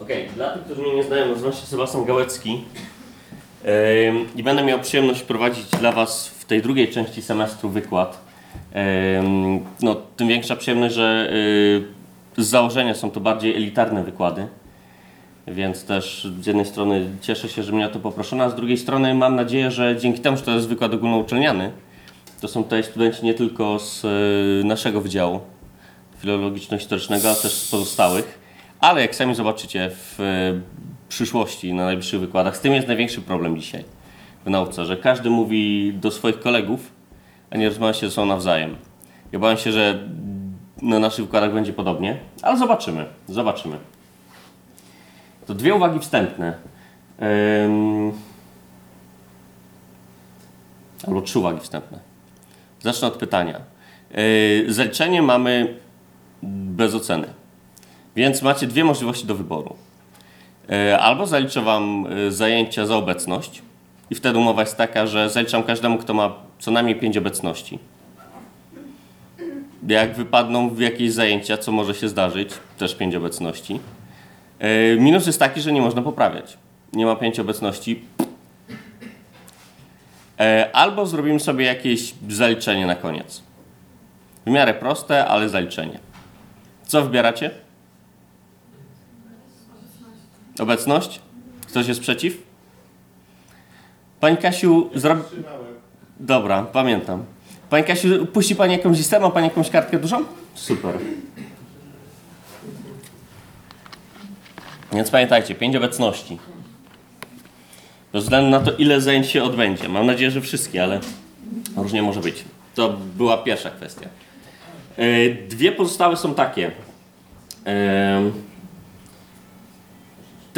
Okej, okay. dla tych, którzy mnie nie znają, nazywam się Sebastian Gałecki i będę miał przyjemność prowadzić dla Was w tej drugiej części semestru wykład. No, tym większa przyjemność, że y, z założenia są to bardziej elitarne wykłady, więc też z jednej strony cieszę się, że mnie o to poproszono, a z drugiej strony mam nadzieję, że dzięki temu, że to jest wykład ogólnouczelniany, to są tutaj studenci nie tylko z y, naszego wydziału filologiczno-historycznego, ale też z pozostałych ale jak sami zobaczycie w e, przyszłości, na najbliższych wykładach, z tym jest największy problem dzisiaj w nauce, że każdy mówi do swoich kolegów, a nie rozmawia się ze sobą nawzajem. Ja bałem się, że na naszych wykładach będzie podobnie, ale zobaczymy, zobaczymy. To dwie uwagi wstępne. Albo trzy uwagi wstępne. Zacznę od pytania. Yy, zaliczenie mamy bez oceny. Więc macie dwie możliwości do wyboru. E, albo zaliczę Wam e, zajęcia za obecność i wtedy umowa jest taka, że zaliczam każdemu, kto ma co najmniej pięć obecności. Jak wypadną w jakieś zajęcia, co może się zdarzyć, też pięć obecności. E, minus jest taki, że nie można poprawiać. Nie ma pięć obecności. Albo zrobimy sobie jakieś zaliczenie na koniec. W miarę proste, ale zaliczenie. Co wybieracie? Obecność? Ktoś jest przeciw? Pani Kasiu, zrobi... Dobra, pamiętam. Pani Kasiu, puści Pani jakąś listę? Ma Pani jakąś kartkę dużą? Super. Więc pamiętajcie, pięć obecności. Bez względu na to, ile zajęć się odbędzie. Mam nadzieję, że wszystkie, ale różnie może być. To była pierwsza kwestia. E, dwie pozostałe są takie.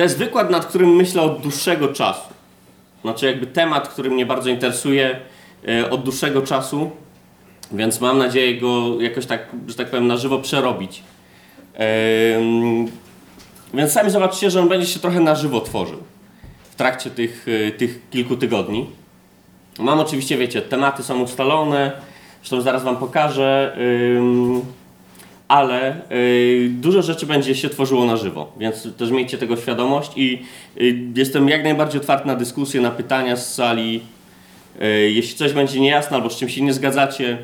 To jest wykład, nad którym myślę od dłuższego czasu. Znaczy jakby temat, który mnie bardzo interesuje e, od dłuższego czasu, więc mam nadzieję go jakoś tak, że tak powiem, na żywo przerobić. Więc sami zobaczycie, że on będzie się trochę na żywo tworzył w trakcie tych, e, tych kilku tygodni. Mam oczywiście, wiecie, tematy są ustalone, zresztą zaraz Wam pokażę ale y, dużo rzeczy będzie się tworzyło na żywo, więc też miejcie tego świadomość i y, jestem jak najbardziej otwarty na dyskusję, na pytania z sali. Y, jeśli coś będzie niejasne albo z czymś się nie zgadzacie,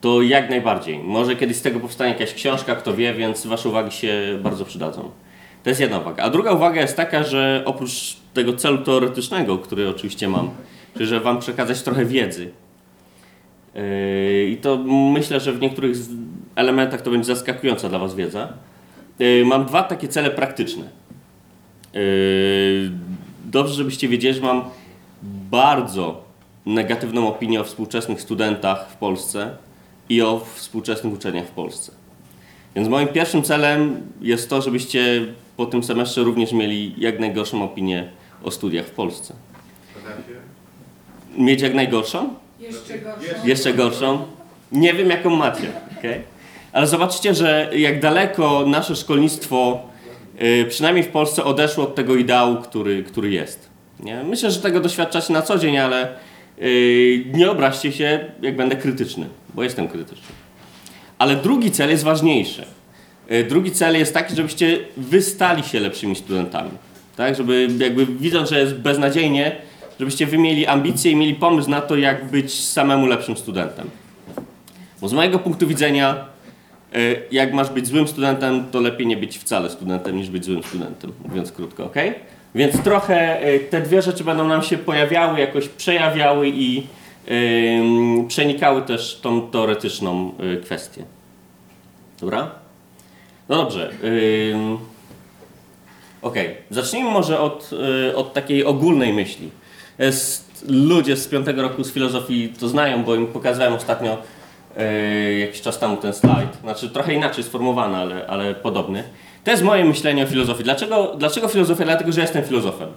to jak najbardziej. Może kiedyś z tego powstanie jakaś książka, kto wie, więc Wasze uwagi się bardzo przydadzą. To jest jedna uwaga. A druga uwaga jest taka, że oprócz tego celu teoretycznego, który oczywiście mam, czyli że Wam przekazać trochę wiedzy, i to myślę, że w niektórych elementach to będzie zaskakująca dla Was wiedza. Yy, mam dwa takie cele praktyczne. Yy, dobrze, żebyście wiedzieli, że mam bardzo negatywną opinię o współczesnych studentach w Polsce i o współczesnych uczelniach w Polsce. Więc moim pierwszym celem jest to, żebyście po tym semestrze również mieli jak najgorszą opinię o studiach w Polsce. Mieć jak najgorszą? Jeszcze gorszą. Jeszcze gorszą? Nie wiem, jaką macie. Okay? Ale zobaczcie, że jak daleko nasze szkolnictwo, y, przynajmniej w Polsce, odeszło od tego ideału, który, który jest. Nie? Myślę, że tego doświadczacie na co dzień, ale y, nie obraźcie się, jak będę krytyczny, bo jestem krytyczny. Ale drugi cel jest ważniejszy. Y, drugi cel jest taki, żebyście wy stali się lepszymi studentami. Tak? Żeby jakby widząc, że jest beznadziejnie, żebyście wy mieli ambicje i mieli pomysł na to, jak być samemu lepszym studentem. Bo z mojego punktu widzenia jak masz być złym studentem, to lepiej nie być wcale studentem, niż być złym studentem, mówiąc krótko, ok? Więc trochę e, te dwie rzeczy będą nam się pojawiały, jakoś przejawiały i yy, przenikały też tą teoretyczną yy, kwestię. Dobra? No dobrze. Yy, ok, zacznijmy może od, yy, od takiej ogólnej myśli. Jest, ludzie z piątego roku z filozofii to znają, bo im pokazałem ostatnio jakiś czas temu ten slajd. Znaczy trochę inaczej sformułowany, ale, ale podobny. To jest moje myślenie o filozofii. Dlaczego, dlaczego filozofia? Dlatego, że jestem filozofem.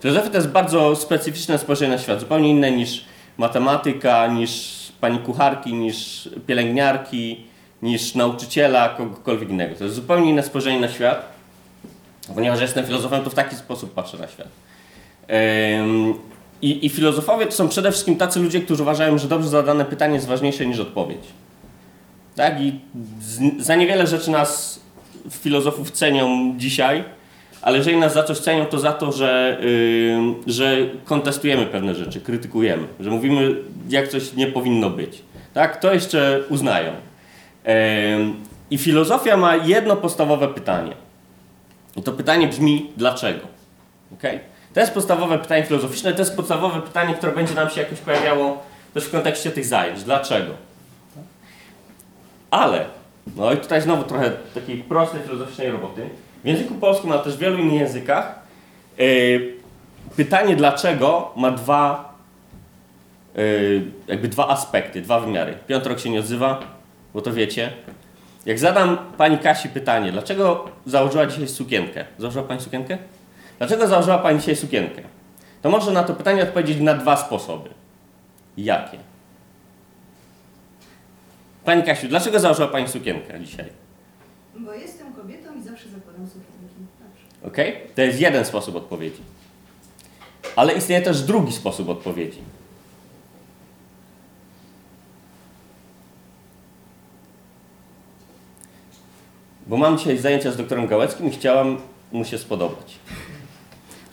Filozofia to jest bardzo specyficzne spojrzenie na świat, zupełnie inne niż matematyka, niż pani kucharki, niż pielęgniarki, niż nauczyciela, kogokolwiek innego. To jest zupełnie inne spojrzenie na świat. Ponieważ jestem filozofem, to w taki sposób patrzę na świat. I, I filozofowie to są przede wszystkim tacy ludzie, którzy uważają, że dobrze zadane pytanie jest ważniejsze niż odpowiedź. Tak? I z, za niewiele rzeczy nas filozofów cenią dzisiaj, ale jeżeli nas za coś cenią, to za to, że, yy, że kontestujemy pewne rzeczy, krytykujemy, że mówimy, jak coś nie powinno być. Tak? To jeszcze uznają. Yy, I filozofia ma jedno podstawowe pytanie. I to pytanie brzmi, dlaczego? Okay? To jest podstawowe pytanie filozoficzne, to jest podstawowe pytanie, które będzie nam się jakoś pojawiało też w kontekście tych zajęć. Dlaczego? Ale, no i tutaj znowu trochę takiej prostej filozoficznej roboty. W języku polskim, ale też w wielu innych językach, yy, pytanie dlaczego ma dwa, yy, jakby dwa aspekty, dwa wymiary. Piątrok się nie odzywa, bo to wiecie. Jak zadam pani Kasi pytanie, dlaczego założyła dzisiaj sukienkę? Założyła pani sukienkę? Dlaczego założyła pani dzisiaj sukienkę? To może na to pytanie odpowiedzieć na dwa sposoby. Jakie? Pani Kasiu, dlaczego założyła pani sukienkę dzisiaj? Bo jestem kobietą i zawsze zakładam sukienki. Dobrze. Ok? To jest jeden sposób odpowiedzi. Ale istnieje też drugi sposób odpowiedzi. Bo mam dzisiaj zajęcia z doktorem Gałeckim i chciałam mu się spodobać.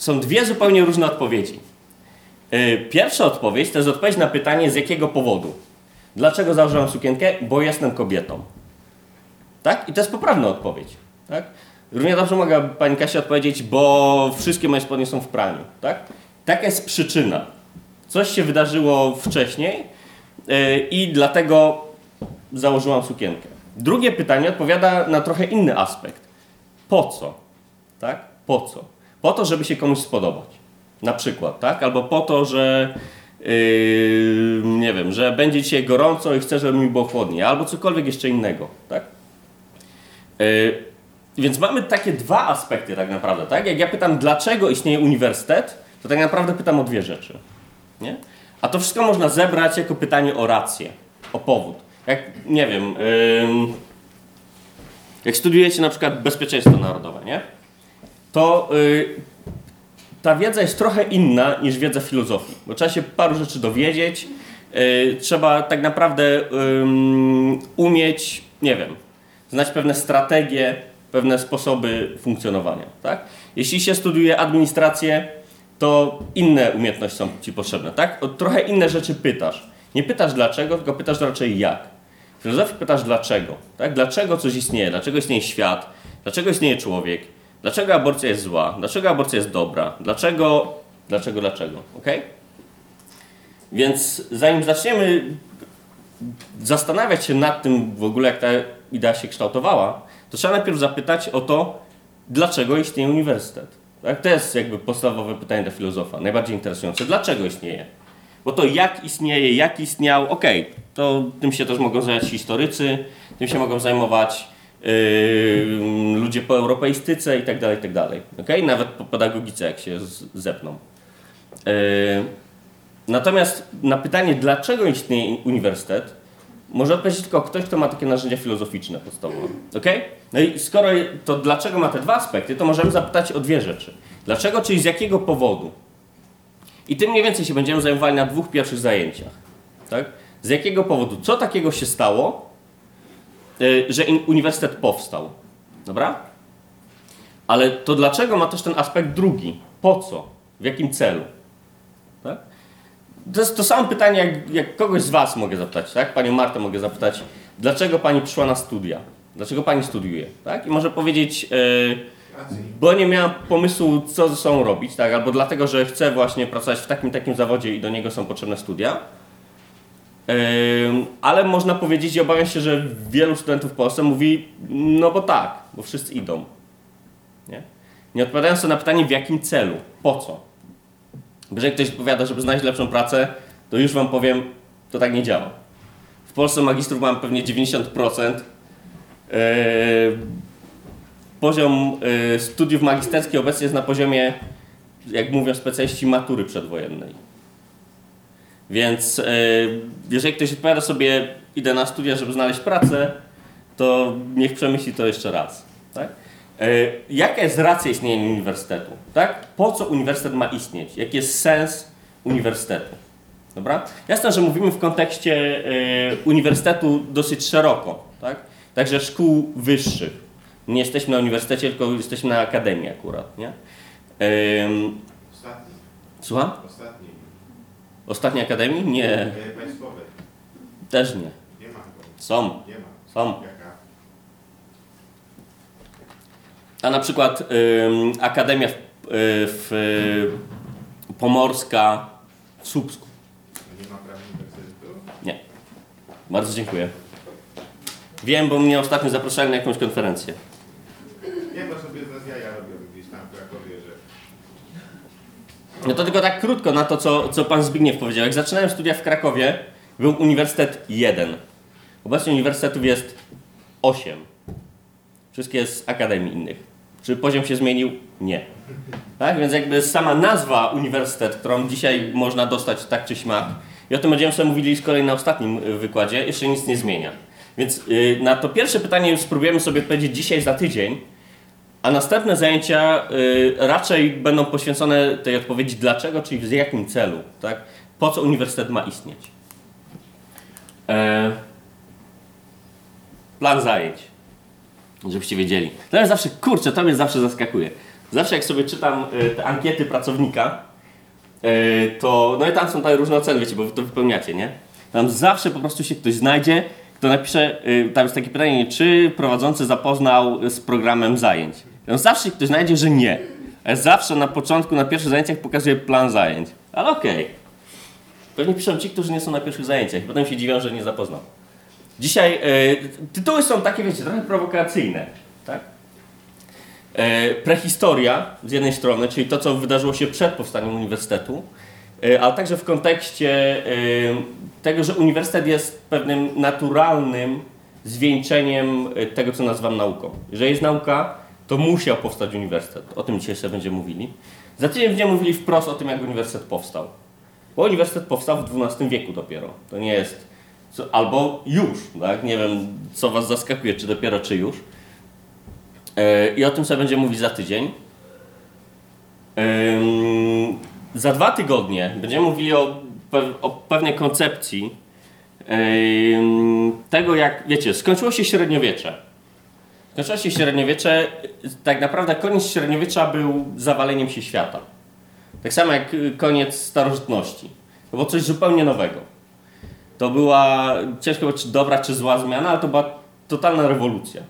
Są dwie zupełnie różne odpowiedzi. Yy, Pierwsza odpowiedź to jest odpowiedź na pytanie, z jakiego powodu. Dlaczego założyłam sukienkę? Bo jestem kobietą. Tak? I to jest poprawna odpowiedź. Tak? Równie dobrze mogła pani Kasia odpowiedzieć, bo wszystkie moje spodnie są w praniu. Tak? Taka jest przyczyna. Coś się wydarzyło wcześniej yy, i dlatego założyłam sukienkę. Drugie pytanie odpowiada na trochę inny aspekt. Po co? Tak? Po co? Po to, żeby się komuś spodobać. Na przykład, tak? Albo po to, że yy, nie wiem, że będzie dzisiaj gorąco i chcę, żeby mi było chłodniej, albo cokolwiek jeszcze innego, tak? Yy, więc mamy takie dwa aspekty tak naprawdę, tak? Jak ja pytam, dlaczego istnieje uniwersytet, to tak naprawdę pytam o dwie rzeczy, nie? A to wszystko można zebrać jako pytanie o rację, o powód. Jak, nie wiem, yy, jak studiujecie na przykład bezpieczeństwo narodowe, nie? To yy, ta wiedza jest trochę inna niż wiedza filozofii, bo trzeba się paru rzeczy dowiedzieć, yy, trzeba tak naprawdę umieć, nie wiem, znać pewne strategie, pewne sposoby funkcjonowania. Tak? Jeśli się studiuje administrację, to inne umiejętności są ci potrzebne. Tak? O trochę inne rzeczy pytasz. Nie pytasz dlaczego, tylko pytasz raczej jak. W filozofii pytasz dlaczego. Tak? Dlaczego coś istnieje? Dlaczego istnieje świat? Dlaczego istnieje człowiek? Dlaczego aborcja jest zła? Dlaczego aborcja jest dobra? Dlaczego, dlaczego, dlaczego? Ok? Więc zanim zaczniemy zastanawiać się nad tym w ogóle, jak ta idea się kształtowała, to trzeba najpierw zapytać o to, dlaczego istnieje uniwersytet. Tak? To jest jakby podstawowe pytanie dla filozofa, najbardziej interesujące. Dlaczego istnieje? Bo to jak istnieje, jak istniał, okay, to tym się też mogą zająć historycy, tym się mogą zajmować yy, ludzie po europeistyce i tak dalej, i tak dalej. Okay? Nawet po pedagogice, jak się zepną. Yy, natomiast na pytanie, dlaczego istnieje uniwersytet, może odpowiedzieć tylko ktoś, kto ma takie narzędzia filozoficzne podstawowe. Okay? No i skoro to dlaczego ma te dwa aspekty, to możemy zapytać o dwie rzeczy. Dlaczego, czyli z jakiego powodu? I tym mniej więcej się będziemy zajmowali na dwóch pierwszych zajęciach. Tak? Z jakiego powodu? Co takiego się stało, że uniwersytet powstał? Dobra? Ale to dlaczego ma też ten aspekt drugi? Po co? W jakim celu? Tak? To jest to samo pytanie, jak, jak kogoś z Was mogę zapytać, tak? Panią Martę mogę zapytać, dlaczego Pani przyszła na studia? Dlaczego Pani studiuje? Tak? I może powiedzieć, yy, bo nie miałam pomysłu, co ze sobą robić, tak? Albo dlatego, że chcę właśnie pracować w takim takim zawodzie i do niego są potrzebne studia. Ale można powiedzieć i obawiam się, że wielu studentów w Polsce mówi, no bo tak, bo wszyscy idą. Nie, nie sobie na pytanie, w jakim celu, po co. Jeżeli ktoś odpowiada, żeby znaleźć lepszą pracę, to już Wam powiem, to tak nie działa. W Polsce magistrów mam pewnie 90%. Yy, poziom yy, studiów magisterskich obecnie jest na poziomie, jak mówią specjaliści, matury przedwojennej. Więc yy, jeżeli ktoś odpowiada sobie, idę na studia, żeby znaleźć pracę, to niech przemyśli to jeszcze raz. Tak? Jaka jest racja istnienia uniwersytetu? Tak? Po co uniwersytet ma istnieć? Jaki jest sens uniwersytetu? Dobra? Jasne, że mówimy w kontekście uniwersytetu dosyć szeroko, tak? Także szkół wyższych. Nie jesteśmy na uniwersytecie, tylko jesteśmy na akademii akurat, nie? Ostatni, słucham? ostatni. Ostatniej akademii? Nie, też nie. Nie ma. Są, Nie ma. są. A na przykład ym, Akademia w, y, w, y, Pomorska w Słupsku. Nie ma prawa? Nie. Bardzo dziękuję. Wiem, bo mnie ostatnio zapraszali na jakąś konferencję. Nie, bo sobie z jaja robią gdzieś tam w Krakowie, że No to tylko tak krótko na to, co, co pan Zbigniew powiedział. Jak zaczynałem studia w Krakowie, był Uniwersytet 1. Obecnie uniwersytetów jest 8. Wszystkie z akademii innych. Czy poziom się zmienił? Nie. Tak? Więc jakby sama nazwa uniwersytet, którą dzisiaj można dostać tak czy śmak, i o tym będziemy sobie mówili z kolei na ostatnim y, wykładzie, jeszcze nic nie zmienia. Więc y, na to pierwsze pytanie spróbujemy sobie odpowiedzieć dzisiaj za tydzień, a następne zajęcia y, raczej będą poświęcone tej odpowiedzi dlaczego, czyli w jakim celu, tak? Po co uniwersytet ma istnieć? E, plan zajęć. Żebyście wiedzieli. To jest zawsze, kurczę, to mnie zawsze zaskakuje. Zawsze jak sobie czytam y, te ankiety pracownika, y, to, no i tam są te różne oceny, wiecie, bo wy to wypełniacie, nie? Tam zawsze po prostu się ktoś znajdzie, kto napisze, tam jest takie pytanie, czy prowadzący zapoznał z programem zajęć. Zawsze ktoś znajdzie, że nie. Ale zawsze na początku, na pierwszych zajęciach pokazuje plan zajęć. Ale okej. Pewnie piszą ci, którzy nie są na pierwszych zajęciach potem się dziwią, że nie zapoznał. Dzisiaj e, tytuły są takie, wiecie, trochę prowokacyjne, tak? E, prehistoria z jednej strony, czyli to, co wydarzyło się przed powstaniem uniwersytetu, e, ale także w kontekście tego, że uniwersytet jest pewnym naturalnym zwieńczeniem tego, co nazywam nauką. Jeżeli jest nauka, to musiał powstać uniwersytet. O tym dzisiaj sobie będziemy mówili. Za tydzień będziemy mówili wprost o tym, jak uniwersytet powstał. Bo uniwersytet powstał w XII wieku dopiero. To nie jest. Co, albo już, tak? Nie wiem, co Was zaskakuje, czy dopiero, czy już. E, I o tym sobie będziemy mówić za tydzień. Ym, za dwa tygodnie będziemy mówili o, o pewnej koncepcji ym, tego, jak wiecie, skończyło się średniowiecze. Skończyło się średniowiecze, tak naprawdę koniec średniowiecza był zawaleniem się świata. Tak samo jak y, koniec starożytności. To było coś zupełnie nowego. To była, ciężko czy dobra, czy zła zmiana, ale to była totalna rewolucja.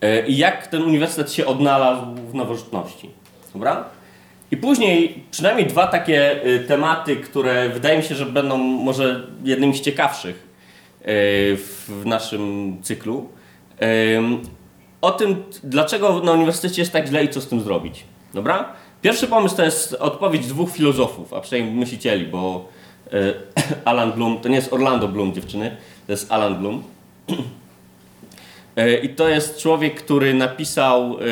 E, I jak ten uniwersytet się odnalazł w nowożytności. Dobra? I później przynajmniej dwa takie y, tematy, które wydaje mi się, że będą może jednymi z ciekawszych y, w naszym cyklu. O tym, dlaczego na uniwersytecie jest tak źle i co z tym zrobić. Dobra? Pierwszy pomysł to jest odpowiedź dwóch filozofów, a przynajmniej myślicieli, bo y, Alan Bloom, to nie jest Orlando Bloom dziewczyny, to jest Alan Bloom. E, I to jest człowiek, który napisał e,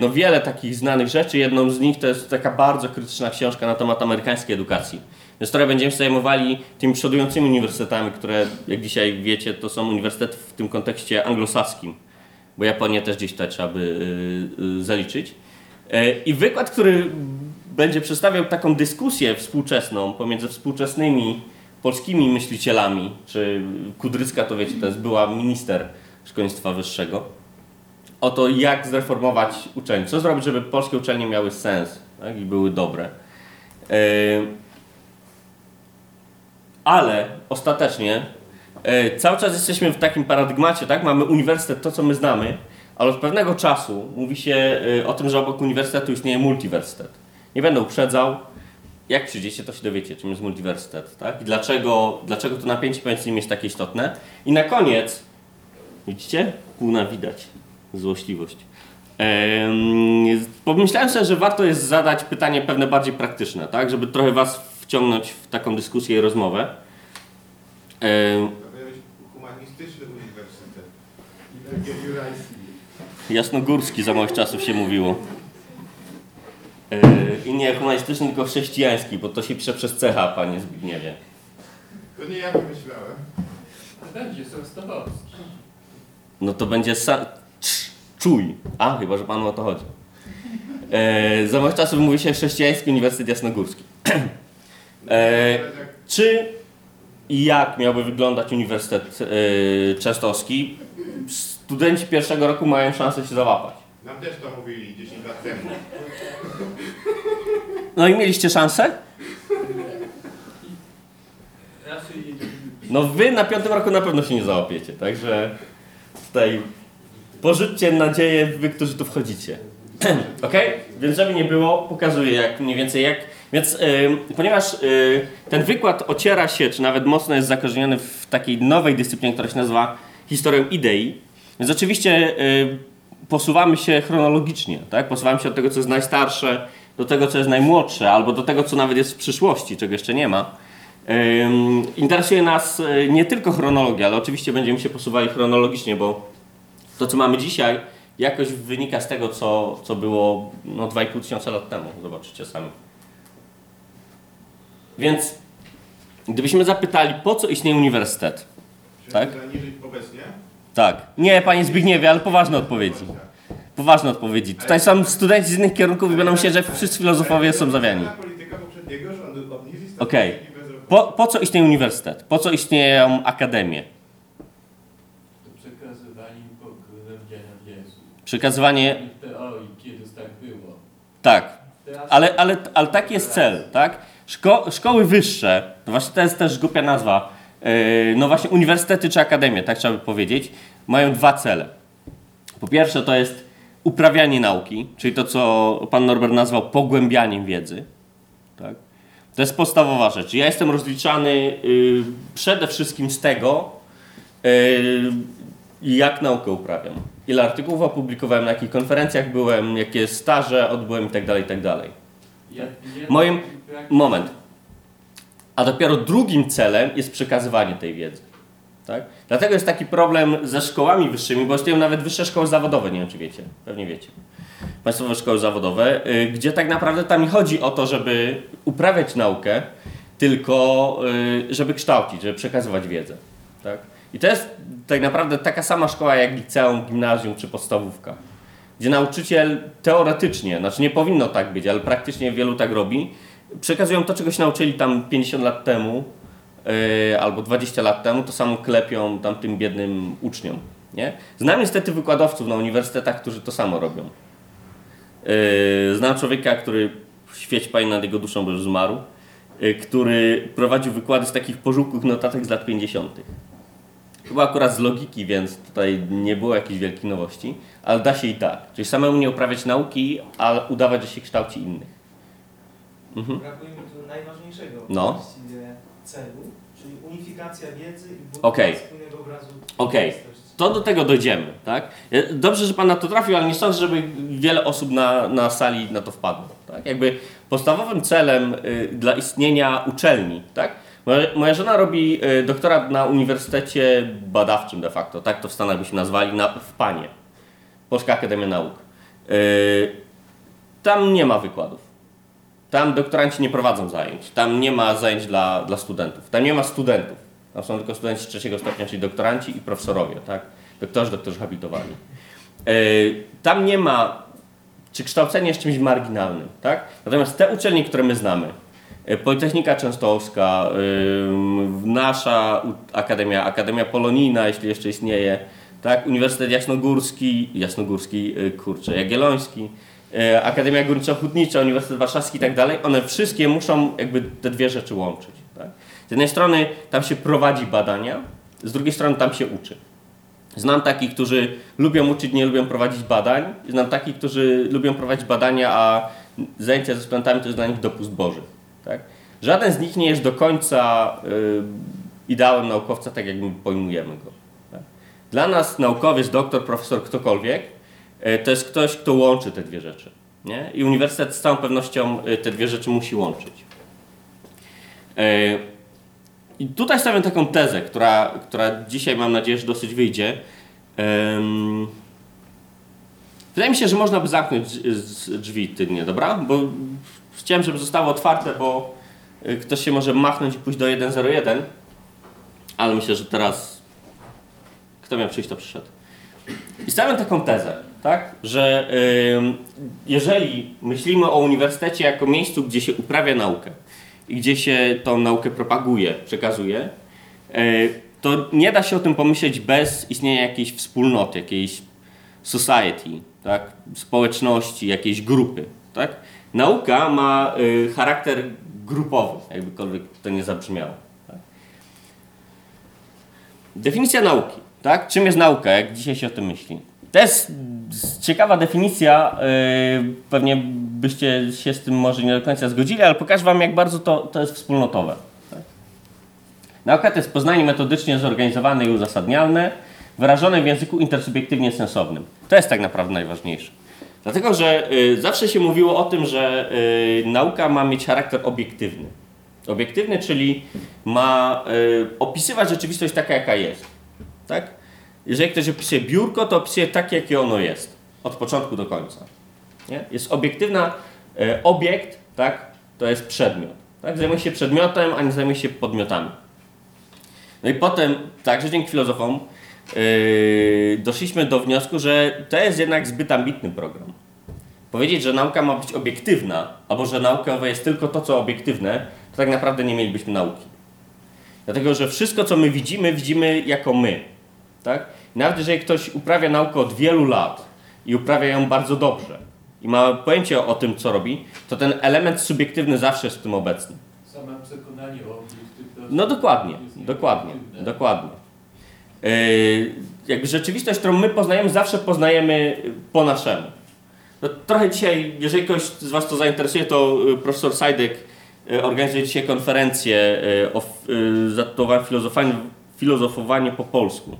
no, wiele takich znanych rzeczy. Jedną z nich to jest taka bardzo krytyczna książka na temat amerykańskiej edukacji. Więc teraz będziemy się zajmowali tymi przodującymi uniwersytetami, które, jak dzisiaj wiecie, to są uniwersytety w tym kontekście anglosaskim, bo Japonię też gdzieś tutaj trzeba by y, y, zaliczyć. E, I wykład, który będzie przedstawiał taką dyskusję współczesną pomiędzy współczesnymi polskimi myślicielami, czy Kudrycka to wiecie, to jest była minister szkolnictwa wyższego, o to jak zreformować uczelnie, co zrobić, żeby polskie uczelnie miały sens tak, i były dobre. E, Ale ostatecznie e, cały czas jesteśmy w takim paradygmacie, tak? Mamy uniwersytet, to co my znamy, ale od pewnego czasu mówi się e, o tym, że obok uniwersytetu istnieje multiwersytet. Nie będę uprzedzał. Jak przyjdziecie, to się dowiecie, czym jest multiwersytet, tak? I dlaczego, dlaczego to napięcie pomiędzy nimi jest takie istotne. I na koniec, widzicie? Kuna widać złośliwość. Pomyślałem sobie, że warto jest zadać pytanie pewne bardziej praktyczne, tak? Żeby trochę was wciągnąć w taką dyskusję i rozmowę. Być humanistyczny uniwersytet. Jasnogórski za moich czasów się mówiło. Ehm, I nie humanistyczny, tylko chrześcijański, bo to się pisze przez cecha, panie Zbigniewie. To nie ja wymyślałem. Będzie Sostowowski. No to będzie sa- cz- czuj. A, chyba, że panu o to chodzi. E, za moich czasów mówi się Chrześcijański Uniwersytet Jasnogórski. E, czy i jak miałby wyglądać Uniwersytet e, Częstochowski? Studenci pierwszego roku mają szansę się załapać. Nam też to mówili 10 lat temu. No i mieliście szansę? No wy na piątym roku na pewno się nie załapiecie, także tutaj porzućcie nadzieję wy, którzy tu wchodzicie. ok? Więc żeby nie było, pokazuję jak mniej więcej jak... Więc ym, ponieważ y, ten wykład ociera się, czy nawet mocno jest zakorzeniony w takiej nowej dyscyplinie, która się nazywa historią idei, więc oczywiście y, posuwamy się chronologicznie, tak? Posuwamy się od tego, co jest najstarsze, do tego, co jest najmłodsze, albo do tego, co nawet jest w przyszłości, czego jeszcze nie ma. Interesuje nas y, nie tylko chronologia, ale oczywiście będziemy się posuwali chronologicznie, bo to, co mamy dzisiaj, jakoś wynika z tego, co, co było no, 2,5 tysiąca lat temu. Zobaczycie sami. Więc gdybyśmy zapytali, po co istnieje uniwersytet? Czy Tak? obecnie? Tak. Nie, panie Zbigniewie, ale poważne odpowiedzi. Poważne odpowiedzi. Tutaj są studenci z innych kierunków i będą się, że wszyscy filozofowie są zawiani. polityka poprzedniego rządu obniżyć Okej. bezrobocia. Po, po co istnieje uniwersytet? Po co istnieją akademie? To przekazywanie teorii, kiedyś tak było. Tak, ale, ale, ale taki jest cel, tak? Szko szkoły wyższe, no właśnie to jest też głupia nazwa, yy, no właśnie uniwersytety czy akademie, tak trzeba by powiedzieć, mają dwa cele. Po pierwsze to jest uprawianie nauki, czyli to, co pan Norbert nazwał pogłębianiem wiedzy. Tak? To jest podstawowa rzecz. Ja jestem rozliczany yy, przede wszystkim z tego, yy, jak naukę uprawiam. Ile artykułów opublikowałem, na jakich konferencjach byłem, jakie staże odbyłem itd. itd. jak nie- Moim- jak- Moment. A dopiero drugim celem jest przekazywanie tej wiedzy. Tak? Dlatego jest taki problem ze szkołami wyższymi, bo istnieją nawet wyższe szkoły zawodowe, nie wiem czy wiecie, pewnie wiecie. Państwowe szkoły zawodowe, y, gdzie tak naprawdę tam nie chodzi o to, żeby uprawiać naukę, tylko y, żeby kształcić, żeby przekazywać wiedzę. Tak? I to jest tak naprawdę taka sama szkoła jak liceum, gimnazjum czy podstawówka gdzie nauczyciel teoretycznie, znaczy nie powinno tak być, ale praktycznie wielu tak robi, przekazują to, czego się nauczyli tam 50 lat temu yy, albo 20 lat temu, to samo klepią tam tym biednym uczniom. Nie? Znam niestety wykładowców na uniwersytetach, którzy to samo robią. Yy, znam człowieka, który, świeć Pani nad jego duszą, bo już zmarł, yy, który prowadził wykłady z takich pożółkłych notatek z lat 50. Chyba akurat z logiki, więc tutaj nie było jakichś wielkich nowości, ale da się i tak. Czyli samemu nie uprawiać nauki, a udawać, że się kształci innych. Mhm. Brakuje mi tu najważniejszego No. właściwie celu, czyli unifikacja wiedzy i budowa Okej. spójnego obrazu Okej. rzeczywistości. To do tego dojdziemy, tak? Dobrze, że Pan na to trafił, ale nie sądzę, żeby wiele osób na, na sali na to wpadło. Tak? Jakby podstawowym celem y, dla istnienia uczelni, tak? Moja, moja żona robi y, doktorat na uniwersytecie badawczym de facto, tak to w Stanach byśmy nazwali, na, w Panie. Polska Akademia Nauk. Y, tam nie ma wykładów. Tam doktoranci nie prowadzą zajęć. Tam nie ma zajęć dla, dla studentów. Tam nie ma studentów. Tam są tylko studenci trzeciego stopnia, czyli doktoranci i profesorowie, tak? Doktorzy, doktorzy habilitowani. Yy, tam nie ma, czy kształcenie jest czymś marginalnym, tak? Natomiast te uczelnie, które my znamy, yy, Politechnika Częstochowska, yy, nasza Akademia, Akademia Polonijna, jeśli jeszcze istnieje, tak? Uniwersytet Jasnogórski, Jasnogórski, kurczę, Jagielloński, Akademia Górniczo-Hutnicza, Uniwersytet Warszawski i tak dalej, one wszystkie muszą jakby te dwie rzeczy łączyć, tak? Z jednej strony tam się prowadzi badania, z drugiej strony tam się uczy. Znam takich, którzy lubią uczyć, nie lubią prowadzić badań. Znam takich, którzy lubią prowadzić badania, a zajęcia ze studentami to jest dla nich dopust Boży. Tak? Żaden z nich nie jest do końca y, ideałem naukowca, tak jak my pojmujemy go. Tak? Dla nas naukowiec, doktor, profesor, ktokolwiek, to jest ktoś, kto łączy te dwie rzeczy. Nie? I uniwersytet z całą pewnością y, te dwie rzeczy musi łączyć. Y, i tutaj stawiam taką tezę, która, która dzisiaj mam nadzieję, że dosyć wyjdzie. Wydaje mi się, że można by zamknąć drzwi tylnie, dobra? Bo chciałem, żeby zostały otwarte, bo ktoś się może machnąć i pójść do 101, ale myślę, że teraz kto miał przyjść, to przyszedł. I stawiam taką tezę, tak? że jeżeli myślimy o uniwersytecie jako miejscu, gdzie się uprawia naukę i gdzie się tą naukę propaguje, przekazuje, yy, to nie da się o tym pomyśleć bez istnienia jakiejś wspólnoty, jakiejś society, tak? społeczności, jakiejś grupy. Tak? Nauka ma y, charakter grupowy, jakbykolwiek to nie zabrzmiało. Tak? Definicja nauki. Tak? Czym jest nauka, jak dzisiaj się o tym myśli? Jest ciekawa definicja, yy, pewnie byście się z tym może nie do końca zgodzili, ale pokażę Wam, jak bardzo to, to jest wspólnotowe. Tak? Nauka to jest poznanie metodycznie zorganizowane i uzasadnialne, wyrażone w języku intersubiektywnie sensownym. To jest tak naprawdę najważniejsze. Dlatego, że y, zawsze się mówiło o tym, że y, nauka ma mieć charakter obiektywny. Obiektywny, czyli ma y, opisywać rzeczywistość taka, jaka jest. Tak? Jeżeli ktoś opisuje biurko, to opisuje tak, jakie ono jest. Od początku do końca. Nie? Jest obiektywna, y, obiekt, tak? To jest przedmiot. Tak? Zajmuje się przedmiotem, a nie zajmuje się podmiotami. No i potem, także dzięki filozofom, yy, doszliśmy do wniosku, że to jest jednak zbyt ambitny program. Powiedzieć, że nauka ma być obiektywna, albo że naukowe jest tylko to, co obiektywne, to tak naprawdę nie mielibyśmy nauki. Dlatego, że wszystko, co my widzimy, widzimy jako my. Tak? Nawet jeżeli ktoś uprawia naukę od wielu lat i uprawia ją bardzo dobrze i ma pojęcie o tym, co robi, to ten element subiektywny zawsze jest w tym obecny. Same przekonanie o obiektywności. No dokładnie, dokładnie, dokładnie. Yy, jakby rzeczywistość, którą my poznajemy, zawsze poznajemy po naszemu. No, trochę dzisiaj, jeżeli kogoś z Was to zainteresuje, to y, profesor Sajdek y, organizuje dzisiaj konferencję o zatytułowaną filozofowanie, filozofowanie po polsku.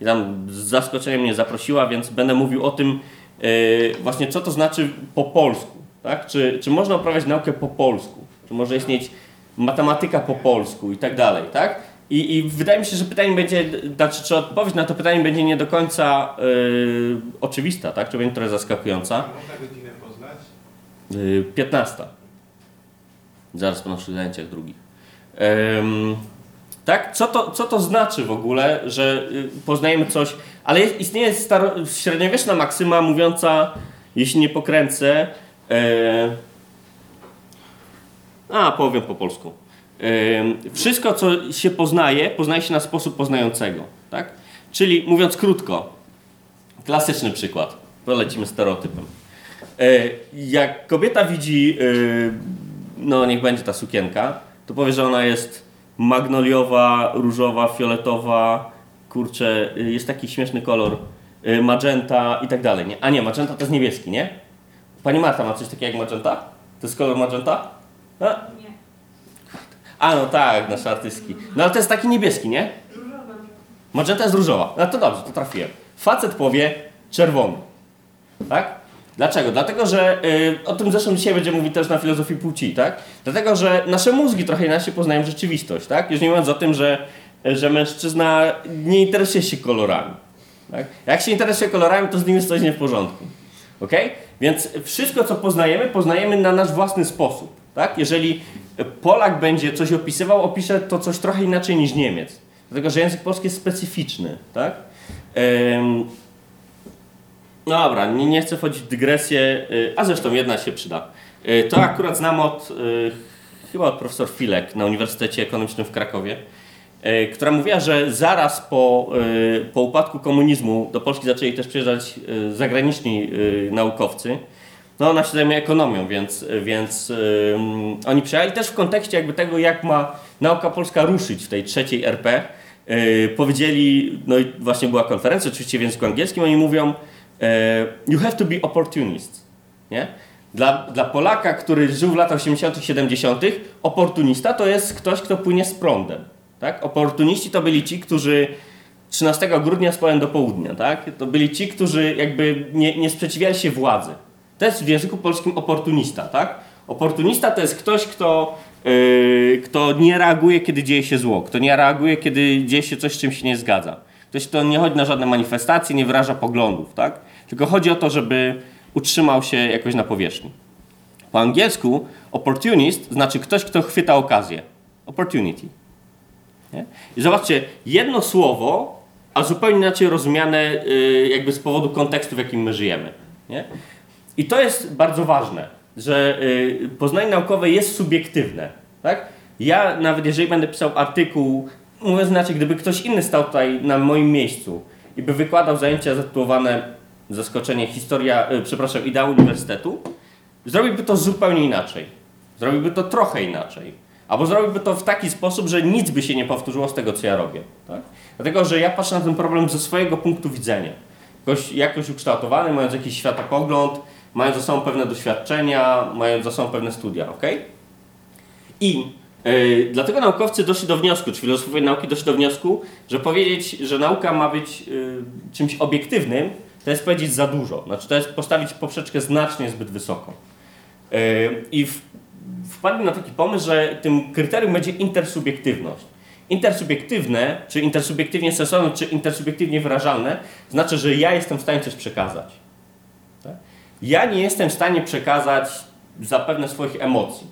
I tam z zaskoczeniem mnie zaprosiła, więc będę mówił o tym y, właśnie, co to znaczy po polsku. Tak? Czy, czy można uprawiać naukę po polsku? Czy może istnieć matematyka po polsku i tak dalej, tak? I, I wydaje mi się, że pytanie będzie, znaczy, czy odpowiedź na to pytanie będzie nie do końca yy, oczywista, tak? Czy będzie trochę zaskakująca. Można godzinę poznać? Yy, 15. Zaraz po naszych zajęciach drugich. Ym, tak? Co to, co to znaczy w ogóle, że y, poznajemy coś, ale istnieje staro, średniowieczna maksyma mówiąca, jeśli nie pokręcę, e, a powiem po polsku. Ym, wszystko, co się poznaje, poznaje się na sposób poznającego. Tak? Czyli mówiąc krótko, klasyczny przykład, polecimy stereotypem. E, Jak kobieta widzi, e, no niech będzie ta sukienka, to powie, że ona jest magnoliowa, różowa, fioletowa, kurczę, e, jest taki śmieszny kolor, e, magenta i tak dalej. Nie? A nie, magenta to jest niebieski, nie? Pani Marta ma coś takiego jak magenta? To jest kolor magenta? A, Nie. a no tak, nasz artystki. No ale to jest taki niebieski, nie? Różowa. Magenta jest różowa. No to dobrze, to trafiłem. Facet powie czerwony. Tak? Dlaczego? Dlatego, że y, o tym zresztą dzisiaj będziemy mówić też na filozofii płci, tak? Dlatego, że nasze mózgi trochę inaczej poznają rzeczywistość, tak? Już nie mówiąc o tym, że, że mężczyzna nie interesuje się kolorami. Tak? Jak się interesuje kolorami, to z nim jest coś nie w porządku. Ok? Więc wszystko, co poznajemy, poznajemy na nasz własny sposób. Tak? Jeżeli Polak będzie coś opisywał, opisze to coś trochę inaczej niż Niemiec. Dlatego, że język polski jest specyficzny. Tak? Dobra, nie, nie chcę wchodzić w dygresję, y, a zresztą jedna się przyda. Y, To akurat znam od, y, chyba od profesor Filek na Uniwersytecie Ekonomicznym w Krakowie, która mówiła, że zaraz po, po upadku komunizmu do Polski zaczęli też przyjeżdżać zagraniczni naukowcy. No ona się zajmuje ekonomią, więc, więc y, oni przyjechali też w kontekście jakby tego, jak ma nauka polska ruszyć w tej trzeciej RP. Powiedzieli, no i właśnie była konferencja, oczywiście w języku angielskim, oni mówią you have to be opportunist. Nie? Dla, dla Polaka, który żył w latach 80., 70., oportunista to jest ktoś, kto płynie z prądem. Tak? Oportuniści to byli ci, którzy 13 grudnia spałem do południa. Tak? To byli ci, którzy jakby nie, nie sprzeciwiali się władzy. To jest w języku polskim oportunista. Tak? Oportunista to jest ktoś, kto, yy, kto nie reaguje, kiedy dzieje się zło, kto nie reaguje, kiedy dzieje się coś, z czym się nie zgadza. Ktoś, kto nie chodzi na żadne manifestacje, nie wyraża poglądów, tak? Tylko chodzi o to, żeby utrzymał się jakoś na powierzchni. Po angielsku opportunist znaczy ktoś, kto chwyta okazję. Opportunity. Nie? I zobaczcie, jedno słowo, a zupełnie inaczej rozumiane yy, jakby z powodu kontekstu, w jakim my żyjemy. Nie? I to jest bardzo ważne, że yy, poznanie naukowe jest subiektywne. Tak? Ja nawet jeżeli będę pisał artykuł mówiąc inaczej, gdyby ktoś inny stał tutaj na moim miejscu i by wykładał zajęcia zatytułowane Zaskoczenie, historia, y, przepraszam, idea uniwersytetu, zrobiłby to zupełnie inaczej. Zrobiłby to trochę inaczej. Albo zrobiłby to w taki sposób, że nic by się nie powtórzyło z tego, co ja robię. Tak? Dlatego, że ja patrzę na ten problem ze swojego punktu widzenia. Jakoś, jakoś ukształtowany, mając jakiś światopogląd, mając za sobą pewne doświadczenia, mając za sobą pewne studia, ok? I yy, dlatego naukowcy doszli do wniosku, czy filozofowie nauki doszli do wniosku, że powiedzieć, że nauka ma być yy, czymś obiektywnym, to jest powiedzieć za dużo. Znaczy, to jest postawić poprzeczkę znacznie zbyt wysoko. Yy, I w, wpadli na taki pomysł, że tym kryterium będzie intersubiektywność. Intersubiektywne, czy intersubiektywnie sensowne, czy intersubiektywnie wyrażalne, znaczy, że ja jestem w stanie coś przekazać. Tak? Ja nie jestem w stanie przekazać zapewne swoich emocji.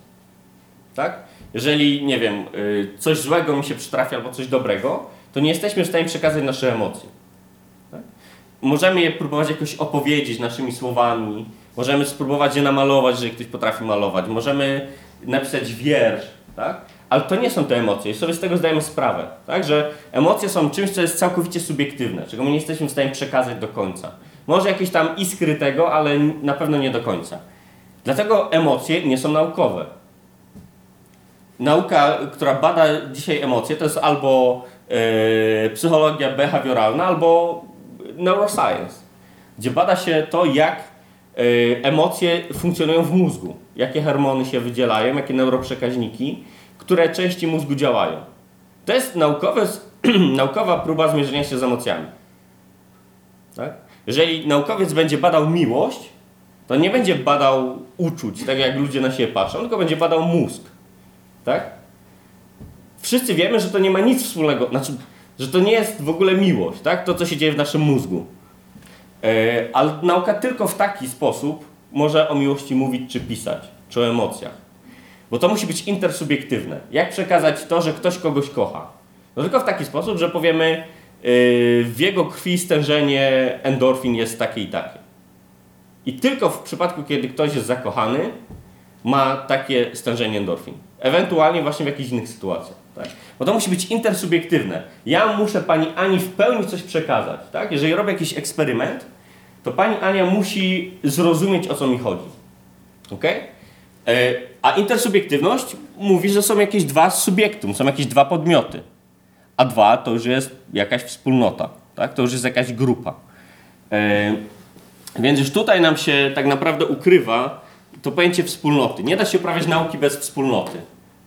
Tak? Jeżeli, nie wiem, y, coś złego mi się przytrafia albo coś dobrego, to nie jesteśmy w stanie przekazać nasze emocje. Możemy je próbować jakoś opowiedzieć naszymi słowami, możemy spróbować je namalować, jeżeli ktoś potrafi malować, możemy napisać wiersz, tak? ale to nie są te emocje i sobie z tego zdajemy sprawę, tak? że emocje są czymś, co jest całkowicie subiektywne, czego my nie jesteśmy w stanie przekazać do końca. Może jakieś tam iskry tego, ale na pewno nie do końca. Dlatego emocje nie są naukowe. Nauka, która bada dzisiaj emocje, to jest albo yy, psychologia behawioralna, albo neuroscience, gdzie bada się to, jak yy, emocje funkcjonują w mózgu, jakie hormony się wydzielają, jakie neuroprzekaźniki, które części mózgu działają. To jest naukowe, naukowa próba zmierzenia się z emocjami. Tak? Jeżeli naukowiec będzie badał miłość, to nie będzie badał uczuć, tak jak ludzie na siebie patrzą, tylko będzie badał mózg. Tak? Wszyscy wiemy, że to nie ma nic wspólnego, znaczy, że to nie jest w ogóle miłość, tak? To, co się dzieje w naszym mózgu. Yy, ale nauka tylko w taki sposób może o miłości mówić czy pisać, czy o emocjach. Bo to musi być intersubiektywne. Jak przekazać to, że ktoś kogoś kocha? No tylko w taki sposób, że powiemy, yy, w jego krwi stężenie endorfin jest takie i takie. I tylko w przypadku, kiedy ktoś jest zakochany, ma takie stężenie endorfin. Ewentualnie właśnie w jakichś innych sytuacjach. Tak? Bo to musi być intersubiektywne. Ja muszę pani Ani w pełni coś przekazać. Tak? Jeżeli robię jakiś eksperyment, to pani Ania musi zrozumieć, o co mi chodzi. ok? A intersubiektywność mówi, że są jakieś dwa subiektum, są jakieś dwa podmioty. A dwa to już jest jakaś wspólnota, tak? to już jest jakaś grupa. E, więc już tutaj nam się tak naprawdę ukrywa to pojęcie wspólnoty. Nie da się uprawiać nauki bez wspólnoty.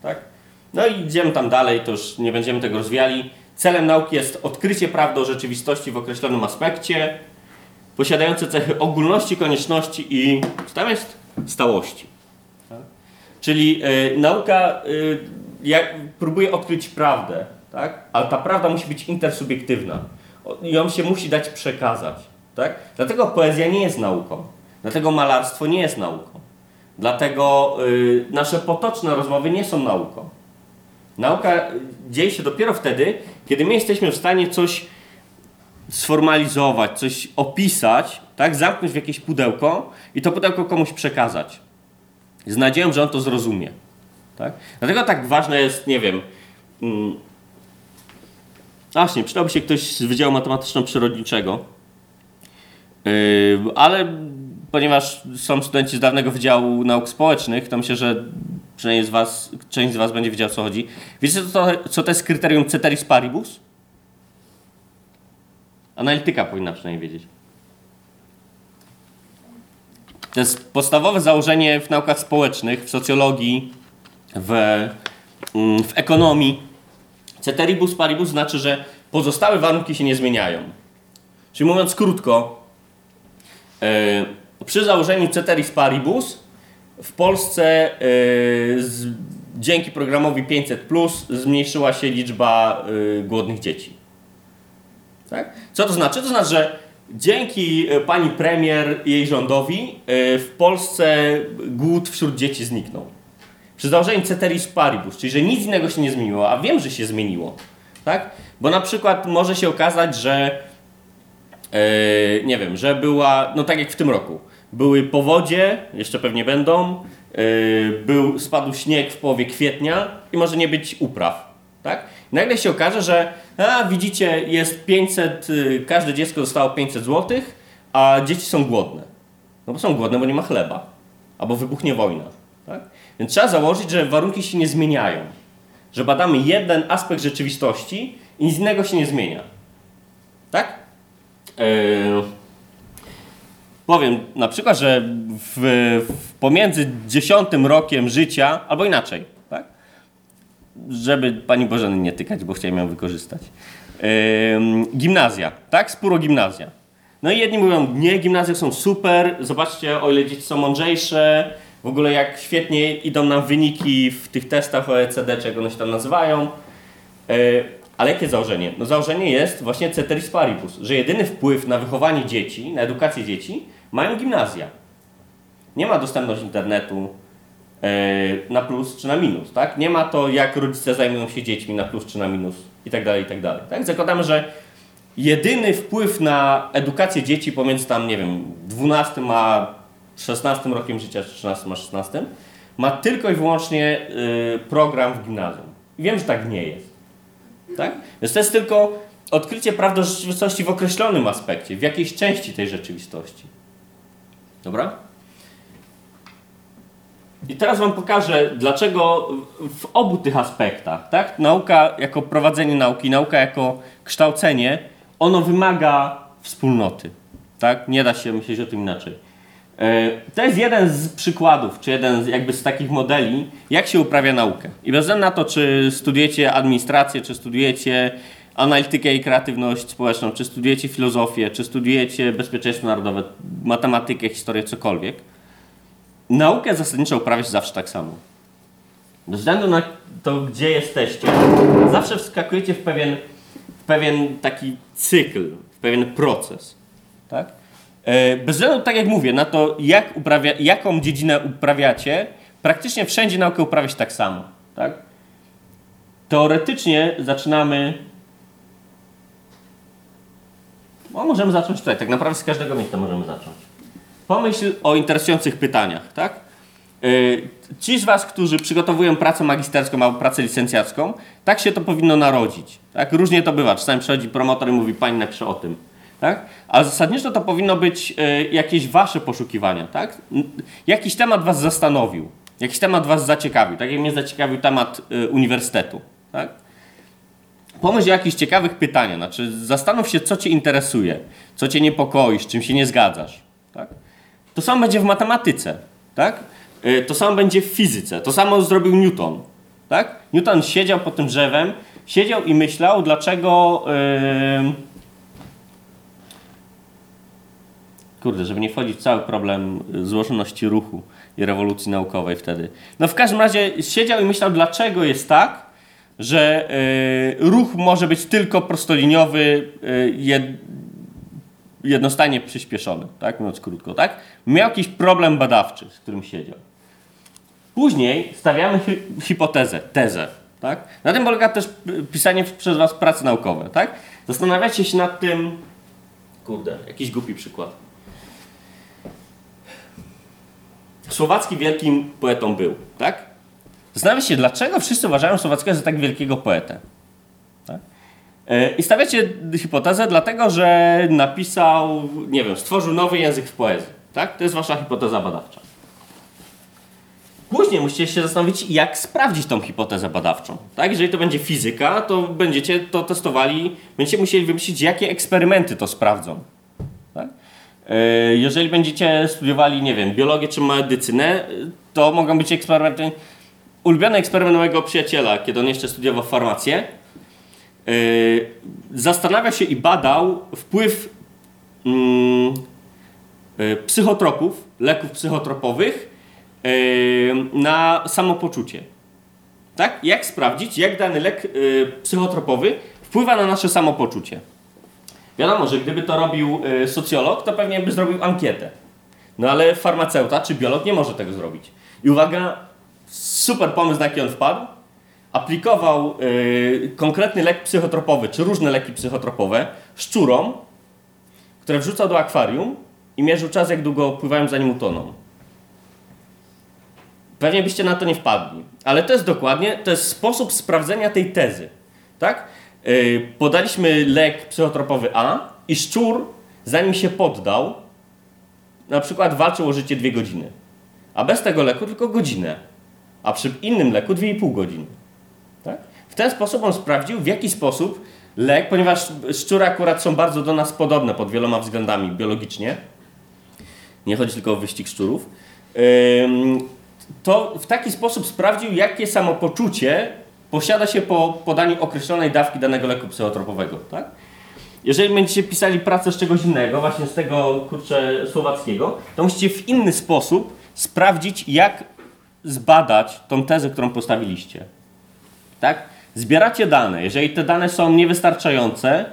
Tak? No i idziemy tam dalej, to już nie będziemy tego rozwijali. Celem nauki jest odkrycie prawdy o rzeczywistości w określonym aspekcie, posiadające cechy ogólności, konieczności i tam jest? Stałości. Czyli y, nauka y, próbuje odkryć prawdę, tak? ale ta prawda musi być intersubiektywna. Ją się musi dać przekazać. Tak? Dlatego poezja nie jest nauką. Dlatego malarstwo nie jest nauką. Dlatego y, nasze potoczne rozmowy nie są nauką. Nauka dzieje się dopiero wtedy, kiedy my jesteśmy w stanie coś sformalizować, coś opisać, tak? zamknąć w jakieś pudełko i to pudełko komuś przekazać. Z nadzieją, że on to zrozumie. Tak? Dlatego tak ważne jest, nie wiem. Mm, właśnie, przydałby się ktoś z Wydziału Matematyczno-Przyrodniczego. Yy, ale ponieważ są studenci z dawnego Wydziału Nauk Społecznych, to myślę, że przynajmniej z was, część z Was będzie wiedziała, o co chodzi. Wiecie, co to, co to jest kryterium ceteris paribus? Analityka powinna przynajmniej wiedzieć. To jest podstawowe założenie w naukach społecznych, w socjologii, w, mm, w ekonomii. Ceteribus paribus znaczy, że pozostałe warunki się nie zmieniają. Czyli mówiąc krótko, yy, przy założeniu ceteris paribus w Polsce yy, z, dzięki programowi 500 zmniejszyła się liczba yy, głodnych dzieci. Tak? Co to znaczy? To znaczy, że dzięki pani premier i jej rządowi w Polsce głód wśród dzieci zniknął. Przy założeniu ceteris paribus, czyli że nic innego się nie zmieniło, a wiem, że się zmieniło. Tak? Bo na przykład może się okazać, że nie wiem, że była, no tak jak w tym roku, były powodzie, jeszcze pewnie będą, yy, był, spadł śnieg w połowie kwietnia i może nie być upraw. Tak? Nagle się okaże, że a, widzicie, jest 500, y, każde dziecko dostało 500 zł, a dzieci są głodne. No bo są głodne, bo nie ma chleba. Albo wybuchnie wojna. Tak? Więc trzeba założyć, że warunki się nie zmieniają. Że badamy jeden aspekt rzeczywistości i nic innego się nie zmienia. Tak? Yy... Powiem na przykład, że w, w pomiędzy dziesiątym rokiem życia, albo inaczej, tak? żeby pani Bożeny nie tykać, bo chciałem ją wykorzystać. Yy, gimnazja, tak? Sporo gimnazja. No i jedni mówią, nie, gimnazje są super, zobaczcie, o ile dzieci są mądrzejsze, w ogóle jak świetnie idą nam wyniki w tych testach OECD, jak one się tam nazywają. Yy, ale jakie założenie? No założenie jest właśnie ceteris paribus, że jedyny wpływ na wychowanie dzieci, na edukację dzieci mają gimnazja. Nie ma dostępność internetu yy, na plus czy na minus, tak? Nie ma to, jak rodzice zajmują się dziećmi na plus czy na minus i tak dalej, i tak dalej. Tak? Zakładamy, że jedyny wpływ na edukację dzieci pomiędzy tam, nie wiem, 12 a 16 rokiem życia, czy 13 a 16, ma tylko i wyłącznie yy, program w gimnazjum. I wiem, że tak nie jest. Tak? Więc to jest tylko odkrycie prawdy rzeczywistości w określonym aspekcie, w jakiejś części tej rzeczywistości. Dobra? I teraz Wam pokażę, dlaczego w obu tych aspektach, tak? Nauka jako prowadzenie nauki, nauka jako kształcenie, ono wymaga wspólnoty. Tak? Nie da się myśleć o tym inaczej. E, To jest jeden z przykładów, czy jeden z, jakby z takich modeli, jak się uprawia naukę. I bez względu na to, czy studujecie administrację, czy studujecie analitykę i kreatywność społeczną, czy studujecie filozofię, czy studujecie bezpieczeństwo narodowe, matematykę, historię, cokolwiek, naukę zasadniczo uprawia się zawsze tak samo. Bez względu na to, gdzie jesteście, zawsze wskakujecie w pewien, w pewien taki cykl, w pewien proces. Tak? E, Bez względu, tak jak mówię, na to, jak uprawia, jaką dziedzinę uprawiacie, praktycznie wszędzie naukę uprawia się tak samo. Tak? Teoretycznie zaczynamy. No, możemy zacząć tutaj, tak naprawdę z każdego miejsca możemy zacząć. Pomyśl o interesujących pytaniach, tak? E, Ci z Was, którzy przygotowują pracę magisterską albo pracę licencjacką, tak się to powinno narodzić. Tak? Różnie to bywa. Czasami przychodzi promotor i mówi, Pani napisze o tym. Tak? Ale zasadniczo to powinno być e, jakieś Wasze poszukiwania. Tak? Jakiś temat Was zastanowił, jakiś temat Was zaciekawił. Tak jak mnie zaciekawił temat e, uniwersytetu. Tak? Pomyśl o jakichś ciekawych pytaniach. Znaczy, zastanów się, co Cię interesuje, co Cię niepokoi, z czym się nie zgadzasz. Tak? To samo będzie w matematyce, tak? Y, To samo będzie w fizyce. To samo zrobił Newton, tak? Newton siedział pod tym drzewem, siedział i myślał, dlaczego... Yy... Kurde, żeby nie wchodzić w cały problem y, złożoności ruchu i rewolucji naukowej wtedy. No w każdym razie siedział i myślał, dlaczego jest tak, że yy, ruch może być tylko prostoliniowy, yy, jed, jednostajnie przyspieszony, tak mówiąc krótko, tak? Miał jakiś problem badawczy, z którym siedział. Później stawiamy hi hipotezę, tezę, tak? Na tym polega też y, pisanie przez was pracy naukowe, tak? Zastanawiacie się nad tym, kurde, jakiś głupi przykład. Słowacki wielkim poetą był, tak? Zastanawiacie się, dlaczego wszyscy uważają Słowackiego za tak wielkiego poetę. Tak? E, I stawiacie hipotezę dlatego, że napisał, nie wiem, stworzył nowy język w poezji. Tak? To jest wasza hipoteza badawcza. Później musicie się zastanowić, jak sprawdzić tą hipotezę badawczą. Tak? Jeżeli to będzie fizyka, to będziecie to testowali, będziecie musieli wymyślić, jakie eksperymenty to sprawdzą. E, Jeżeli będziecie studiowali, nie wiem, biologię czy medycynę, to mogą być eksperymenty. Ulubiony eksperyment mojego przyjaciela, kiedy on jeszcze studiował farmację, Yy, zastanawia się i badał wpływ mm, psychotropów, leków psychotropowych na samopoczucie. Tak? Jak sprawdzić, jak dany lek psychotropowy wpływa na nasze samopoczucie? Wiadomo, że gdyby to robił yy, socjolog, to pewnie by zrobił ankietę. No ale farmaceuta czy biolog nie może tego zrobić. I uwaga, super pomysł, na jaki on wpadł aplikował y, konkretny lek psychotropowy, czy różne leki psychotropowe szczurom, które wrzucał do akwarium i mierzył czas, jak długo pływają, zanim utoną. Pewnie byście na to nie wpadli, ale to jest dokładnie, to jest sposób sprawdzenia tej tezy. tak? Yy, podaliśmy lek psychotropowy A i szczur, zanim się poddał, na przykład walczył o życie dwie godziny. A bez tego leku tylko godzinę. A przy innym leku 2,5 godziny. Tak? W ten sposób on sprawdził, w jaki sposób lek, ponieważ szczury akurat są bardzo do nas podobne pod wieloma względami biologicznie, nie chodzi tylko o wyścig szczurów, to w taki sposób sprawdził, jakie samopoczucie posiada się po podaniu określonej dawki danego leku psychotropowego. Tak? Jeżeli będziecie pisali pracę z czegoś innego, właśnie z tego kurczę słowackiego, to musicie w inny sposób sprawdzić, jak zbadać tą tezę, którą postawiliście. Tak? Zbieracie dane. Jeżeli te dane są niewystarczające,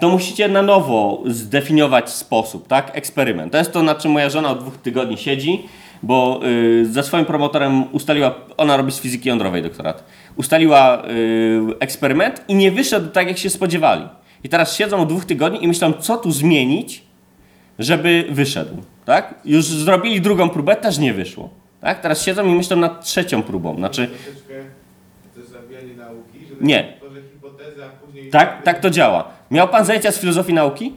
to musicie na nowo zdefiniować sposób, tak? Eksperyment. To jest to, na czym moja żona od dwóch tygodni siedzi, bo y, ze swoim promotorem ustaliła, ona robi z fizyki jądrowej doktorat, ustaliła y, eksperyment i nie wyszedł tak, jak się spodziewali. I teraz siedzą od dwóch tygodni i myślą, co tu zmienić, żeby wyszedł, tak? Już zrobili drugą próbę, też nie wyszło, tak? Teraz siedzą i myślą nad trzecią próbą, znaczy nauki, Nie. hipotezę, tak, tak to działa. Miał pan zajęcia z filozofii nauki?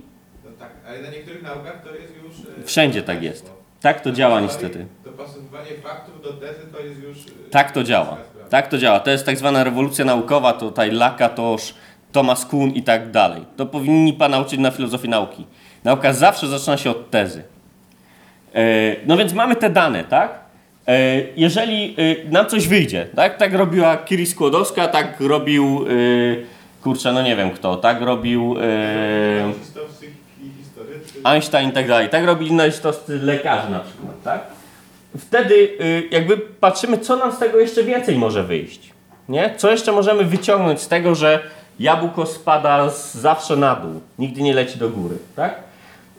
No tak, ale na niektórych naukach to jest już... e, Wszędzie tak jest. Tak to działa niestety. Dopasowywanie faktów do tezy to jest już... e, Tak to działa. Tak to działa. To jest tak zwana rewolucja naukowa, to tutaj Lakatosz, Thomas Kuhn i tak dalej. To powinni pan nauczyć na filozofii nauki. Nauka zawsze zaczyna się od tezy. E, No więc mamy te dane, tak? E, Jeżeli e, nam coś wyjdzie, tak? Tak robiła Kiri Skłodowska, tak robił, kurczę, no nie wiem kto, tak robił. Einstein i tak dalej. Tak robili nazistowscy lekarze na przykład, tak? Wtedy y, jakby patrzymy, co nam z tego jeszcze więcej może wyjść. Nie? Co jeszcze możemy wyciągnąć z tego, że jabłko spada zawsze na dół, nigdy nie leci do góry, tak?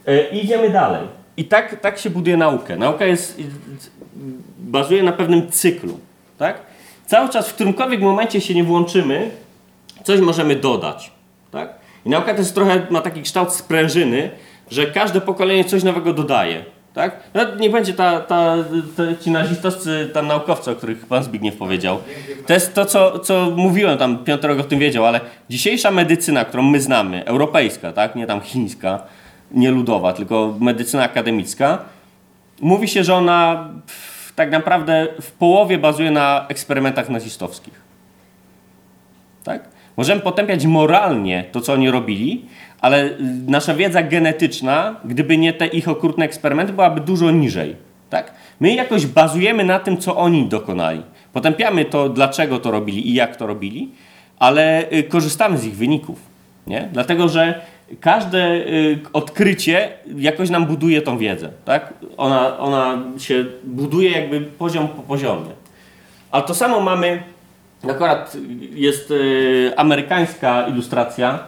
Y, I idziemy dalej. I tak, tak się buduje naukę. Nauka jest, y, y, bazuje na pewnym cyklu, tak? Cały czas w którymkolwiek momencie się nie włączymy, coś możemy dodać. Tak? I nauka to jest trochę, ma taki kształt sprężyny, że każde pokolenie coś nowego dodaje. Tak? No, nie będzie ta, ta, ta, ci tam naukowcy, o których pan Zbigniew powiedział. To jest to, co, co mówiłem, tam Piotr o tym wiedział, ale dzisiejsza medycyna, którą my znamy, europejska, tak? nie tam chińska, nie ludowa, tylko medycyna akademicka, mówi się, że ona tak naprawdę w połowie bazuje na eksperymentach nazistowskich. Tak? Możemy potępiać moralnie to, co oni robili, ale nasza wiedza genetyczna, gdyby nie te ich okrutne eksperymenty, byłaby dużo niżej. Tak? My jakoś bazujemy na tym, co oni dokonali. Potępiamy to, dlaczego to robili i jak to robili, ale y, korzystamy z ich wyników. Nie? Dlatego, że każde y, odkrycie jakoś nam buduje tą wiedzę. Tak? Ona, ona się buduje jakby poziom po poziomie. Ale to samo mamy, akurat jest y, amerykańska ilustracja,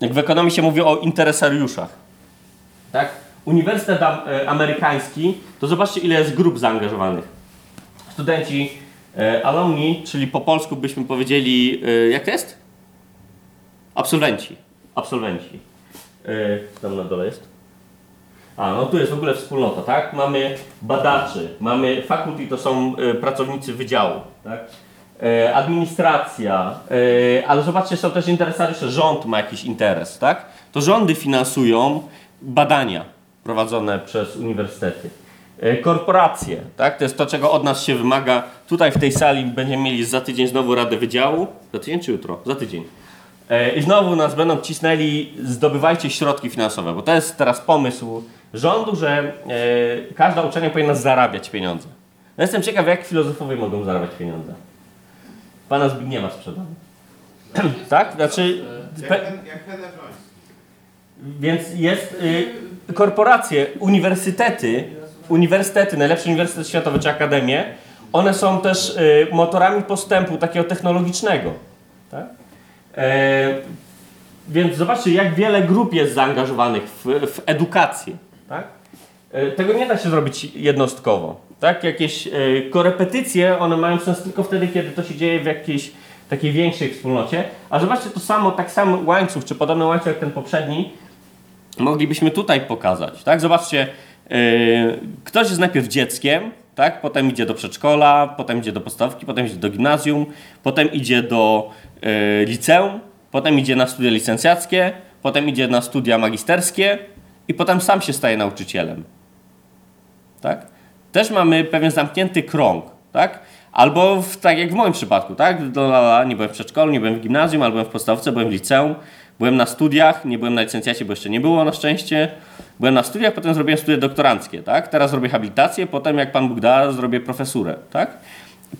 jak w ekonomii się mówi o interesariuszach. Tak? Uniwersytet y, amerykański, to zobaczcie ile jest grup zaangażowanych. Studenci y, alumni, czyli po polsku byśmy powiedzieli, y, jak to jest? Absolwenci. Absolwenci. Y, tam na dole jest. A, no tu jest w ogóle wspólnota, tak? Mamy badaczy, mamy faculty, to są y, pracownicy wydziału, tak? Y, administracja, y, ale zobaczcie, są też interesariusze, rząd ma jakiś interes, tak? To rządy finansują badania prowadzone przez uniwersytety. Y, korporacje, tak? To jest to, czego od nas się wymaga. Tutaj w tej sali będziemy mieli za tydzień znowu Radę Wydziału. Za tydzień czy jutro? Za tydzień. E, I znowu nas będą cisnęli, zdobywajcie środki finansowe, bo to jest teraz pomysł rządu, że e, każda uczelnia powinna zarabiać pieniądze. No jestem ciekaw, jak filozofowie mogą zarabiać pieniądze. Pana Zbigniewa sprzedam. tak? Znaczy, Jak, pe, więc jest y, korporacje, uniwersytety, uniwersytety, najlepsze uniwersytety światowe czy akademie, one są też y, motorami postępu takiego technologicznego. Tak? E, więc zobaczcie, jak wiele grup jest zaangażowanych w, w edukację. Tak? E, tego nie da się zrobić jednostkowo. Tak? Jakieś e, korepetycje, one mają sens tylko wtedy, kiedy to się dzieje w jakiejś takiej większej wspólnocie. A zobaczcie, to samo, tak sam łańcuch, czy podobny łańcuch jak ten poprzedni, moglibyśmy tutaj pokazać. Tak? Zobaczcie, yy, ktoś jest najpierw dzieckiem, tak? Potem idzie do przedszkola, potem idzie do podstawki, potem idzie do gimnazjum, potem idzie do e, liceum, potem idzie na studia licencjackie, potem idzie na studia magisterskie i potem sam się staje nauczycielem. Tak? Też mamy pewien zamknięty krąg, tak? Albo w, tak jak w moim przypadku, tak? Nie byłem w przedszkolu, nie byłem w gimnazjum, ale byłem w podstawce, byłem w liceum, byłem na studiach, nie byłem na licencjacie, bo jeszcze nie było na szczęście. Byłem na studiach, potem zrobiłem studia doktoranckie, tak? Teraz robię habilitację, potem jak Pan Bóg da, zrobię profesurę, tak?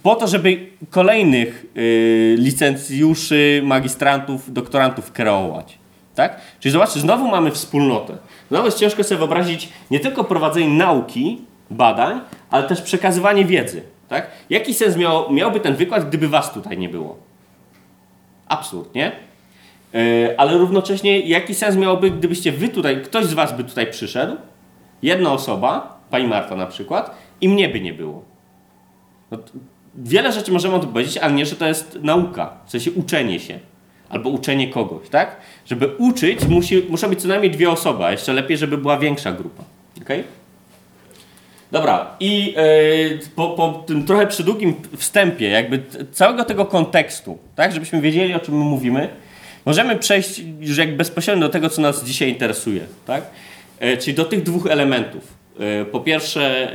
Po to, żeby kolejnych y, licencjuszy, magistrantów, doktorantów kreować. Tak? Czyli zobaczcie, znowu mamy wspólnotę. Znowu jest ciężko sobie wyobrazić nie tylko prowadzenie nauki, badań, ale też przekazywanie wiedzy. Tak? Jaki sens miał, miałby ten wykład, gdyby was tutaj nie było? Absurd, nie? Yy, ale równocześnie jaki sens miałoby, gdybyście wy tutaj, ktoś z was by tutaj przyszedł, jedna osoba, pani Marta na przykład, i mnie by nie było. No, wiele rzeczy możemy o tym powiedzieć, ale nie, że to jest nauka, w sensie uczenie się. Albo uczenie kogoś, tak? Żeby uczyć, musi, muszą być co najmniej dwie osoby, a jeszcze lepiej, żeby była większa grupa. Okay? Dobra, i yy, po, po tym trochę przydługim wstępie, jakby całego tego kontekstu, tak, żebyśmy wiedzieli, o czym my mówimy, możemy przejść już jak bezpośrednio do tego, co nas dzisiaj interesuje, tak? E, czyli do tych dwóch elementów. E, po pierwsze,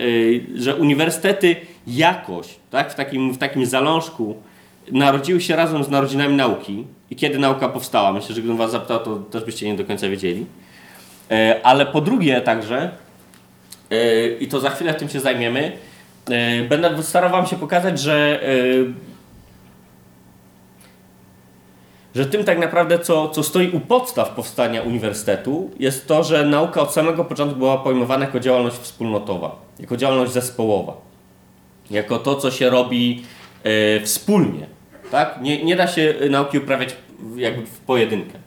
że uniwersytety jakoś, tak, w takim, w takim zalążku narodziły się razem z narodzinami nauki i kiedy nauka powstała. Myślę, że gdybym was zapytał, to też byście nie do końca wiedzieli. Ale po drugie także, i to za chwilę tym się zajmiemy, e, będę starał wam się pokazać, że e, że tym tak naprawdę, co, co stoi u podstaw powstania uniwersytetu, jest to, że nauka od samego początku była pojmowana jako działalność wspólnotowa, jako działalność zespołowa, jako to, co się robi e, wspólnie. Tak? Nie, nie da się nauki uprawiać jakby w pojedynkę.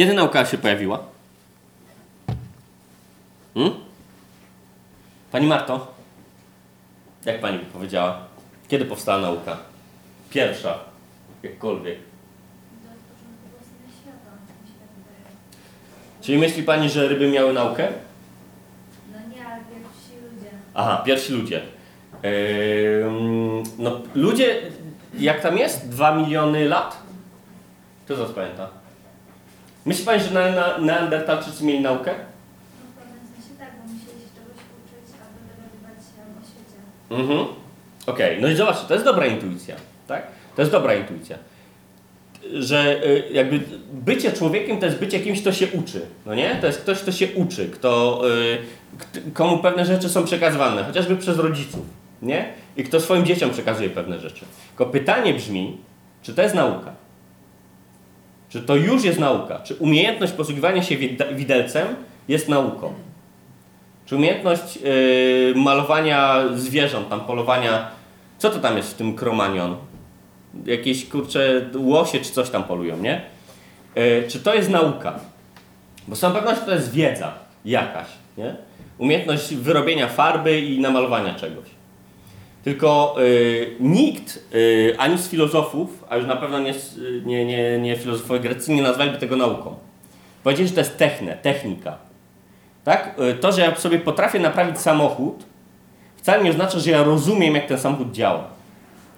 Kiedy nauka się pojawiła? Hmm? Pani Marto? Jak pani by powiedziała? Kiedy powstała nauka? Pierwsza. Jakkolwiek. Czyli myśli pani, że ryby miały naukę? No nie, ale pierwsi ludzie. Aha, pierwsi ludzie. Ehm, no, ludzie, jak tam jest? Dwa miliony lat? Kto z was pamięta? Myśli pani, że na, na, neandertalczycy mieli naukę? No w pewnym sensie tak, bo musieli się czegoś uczyć, aby dowiadywać się o świecie. Mhm. Okej, no i zobaczcie, to jest dobra intuicja, tak? To jest dobra intuicja. Że y, jakby bycie człowiekiem to jest bycie kimś, kto się uczy, no nie? To jest ktoś, kto się uczy, kto, y, kt- komu pewne rzeczy są przekazywane, chociażby przez rodziców, nie? I kto swoim dzieciom przekazuje pewne rzeczy. Tylko pytanie brzmi, czy to jest nauka? Czy to już jest nauka? Czy umiejętność posługiwania się wid- widelcem jest nauką? Czy umiejętność yy, malowania zwierząt, tam polowania. Co to tam jest w tym kromanion? Jakieś kurcze łosie czy coś tam polują, nie? Yy, czy to jest nauka? Bo z całą pewnością to jest wiedza jakaś, nie? Umiejętność wyrobienia farby i namalowania czegoś. Tylko yy, nikt, yy, ani z filozofów, a już na pewno nie, nie, nie, nie filozofowie greccy, nie nazwaliby tego nauką. Powiedzieli, że to jest techne, technika. Tak? Y, To, że ja sobie potrafię naprawić samochód, wcale nie oznacza, że ja rozumiem, jak ten samochód działa.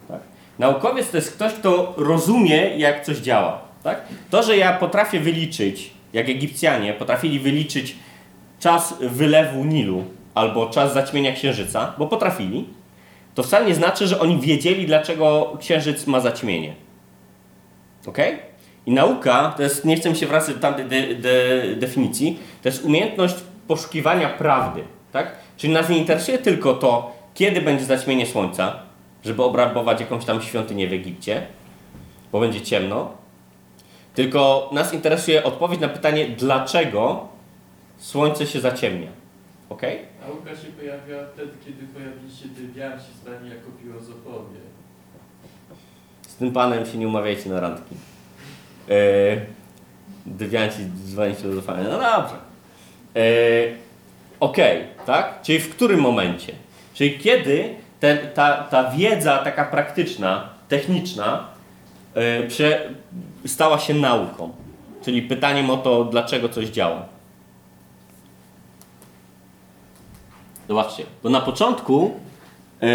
Tak? Naukowiec to jest ktoś, kto rozumie, jak coś działa. Tak? To, że ja potrafię wyliczyć, jak Egipcjanie potrafili wyliczyć czas wylewu Nilu albo czas zaćmienia księżyca, bo potrafili, to wcale nie znaczy, że oni wiedzieli, dlaczego księżyc ma zaćmienie. Ok? I nauka, to jest, nie chcę się wracać do tamtej de, de, definicji, to jest umiejętność poszukiwania prawdy. Tak? Czyli nas nie interesuje tylko to, kiedy będzie zaćmienie słońca, żeby obrabować jakąś tam świątynię w Egipcie, bo będzie ciemno, tylko nas interesuje odpowiedź na pytanie, dlaczego słońce się zaciemnia. Ok? Nauka się pojawia wtedy, kiedy pojawili się dewianci znani jako filozofowie. Z tym panem się nie umawiajcie na randki. Yy, dewianci zwani filozofami. No dobrze. Yy, Okej, tak? Czyli w którym momencie? Czyli kiedy ten, ta, ta wiedza taka praktyczna, techniczna yy, prze, stała się nauką? Czyli pytaniem o to, dlaczego coś działa. Zobaczcie, bo na początku, yy,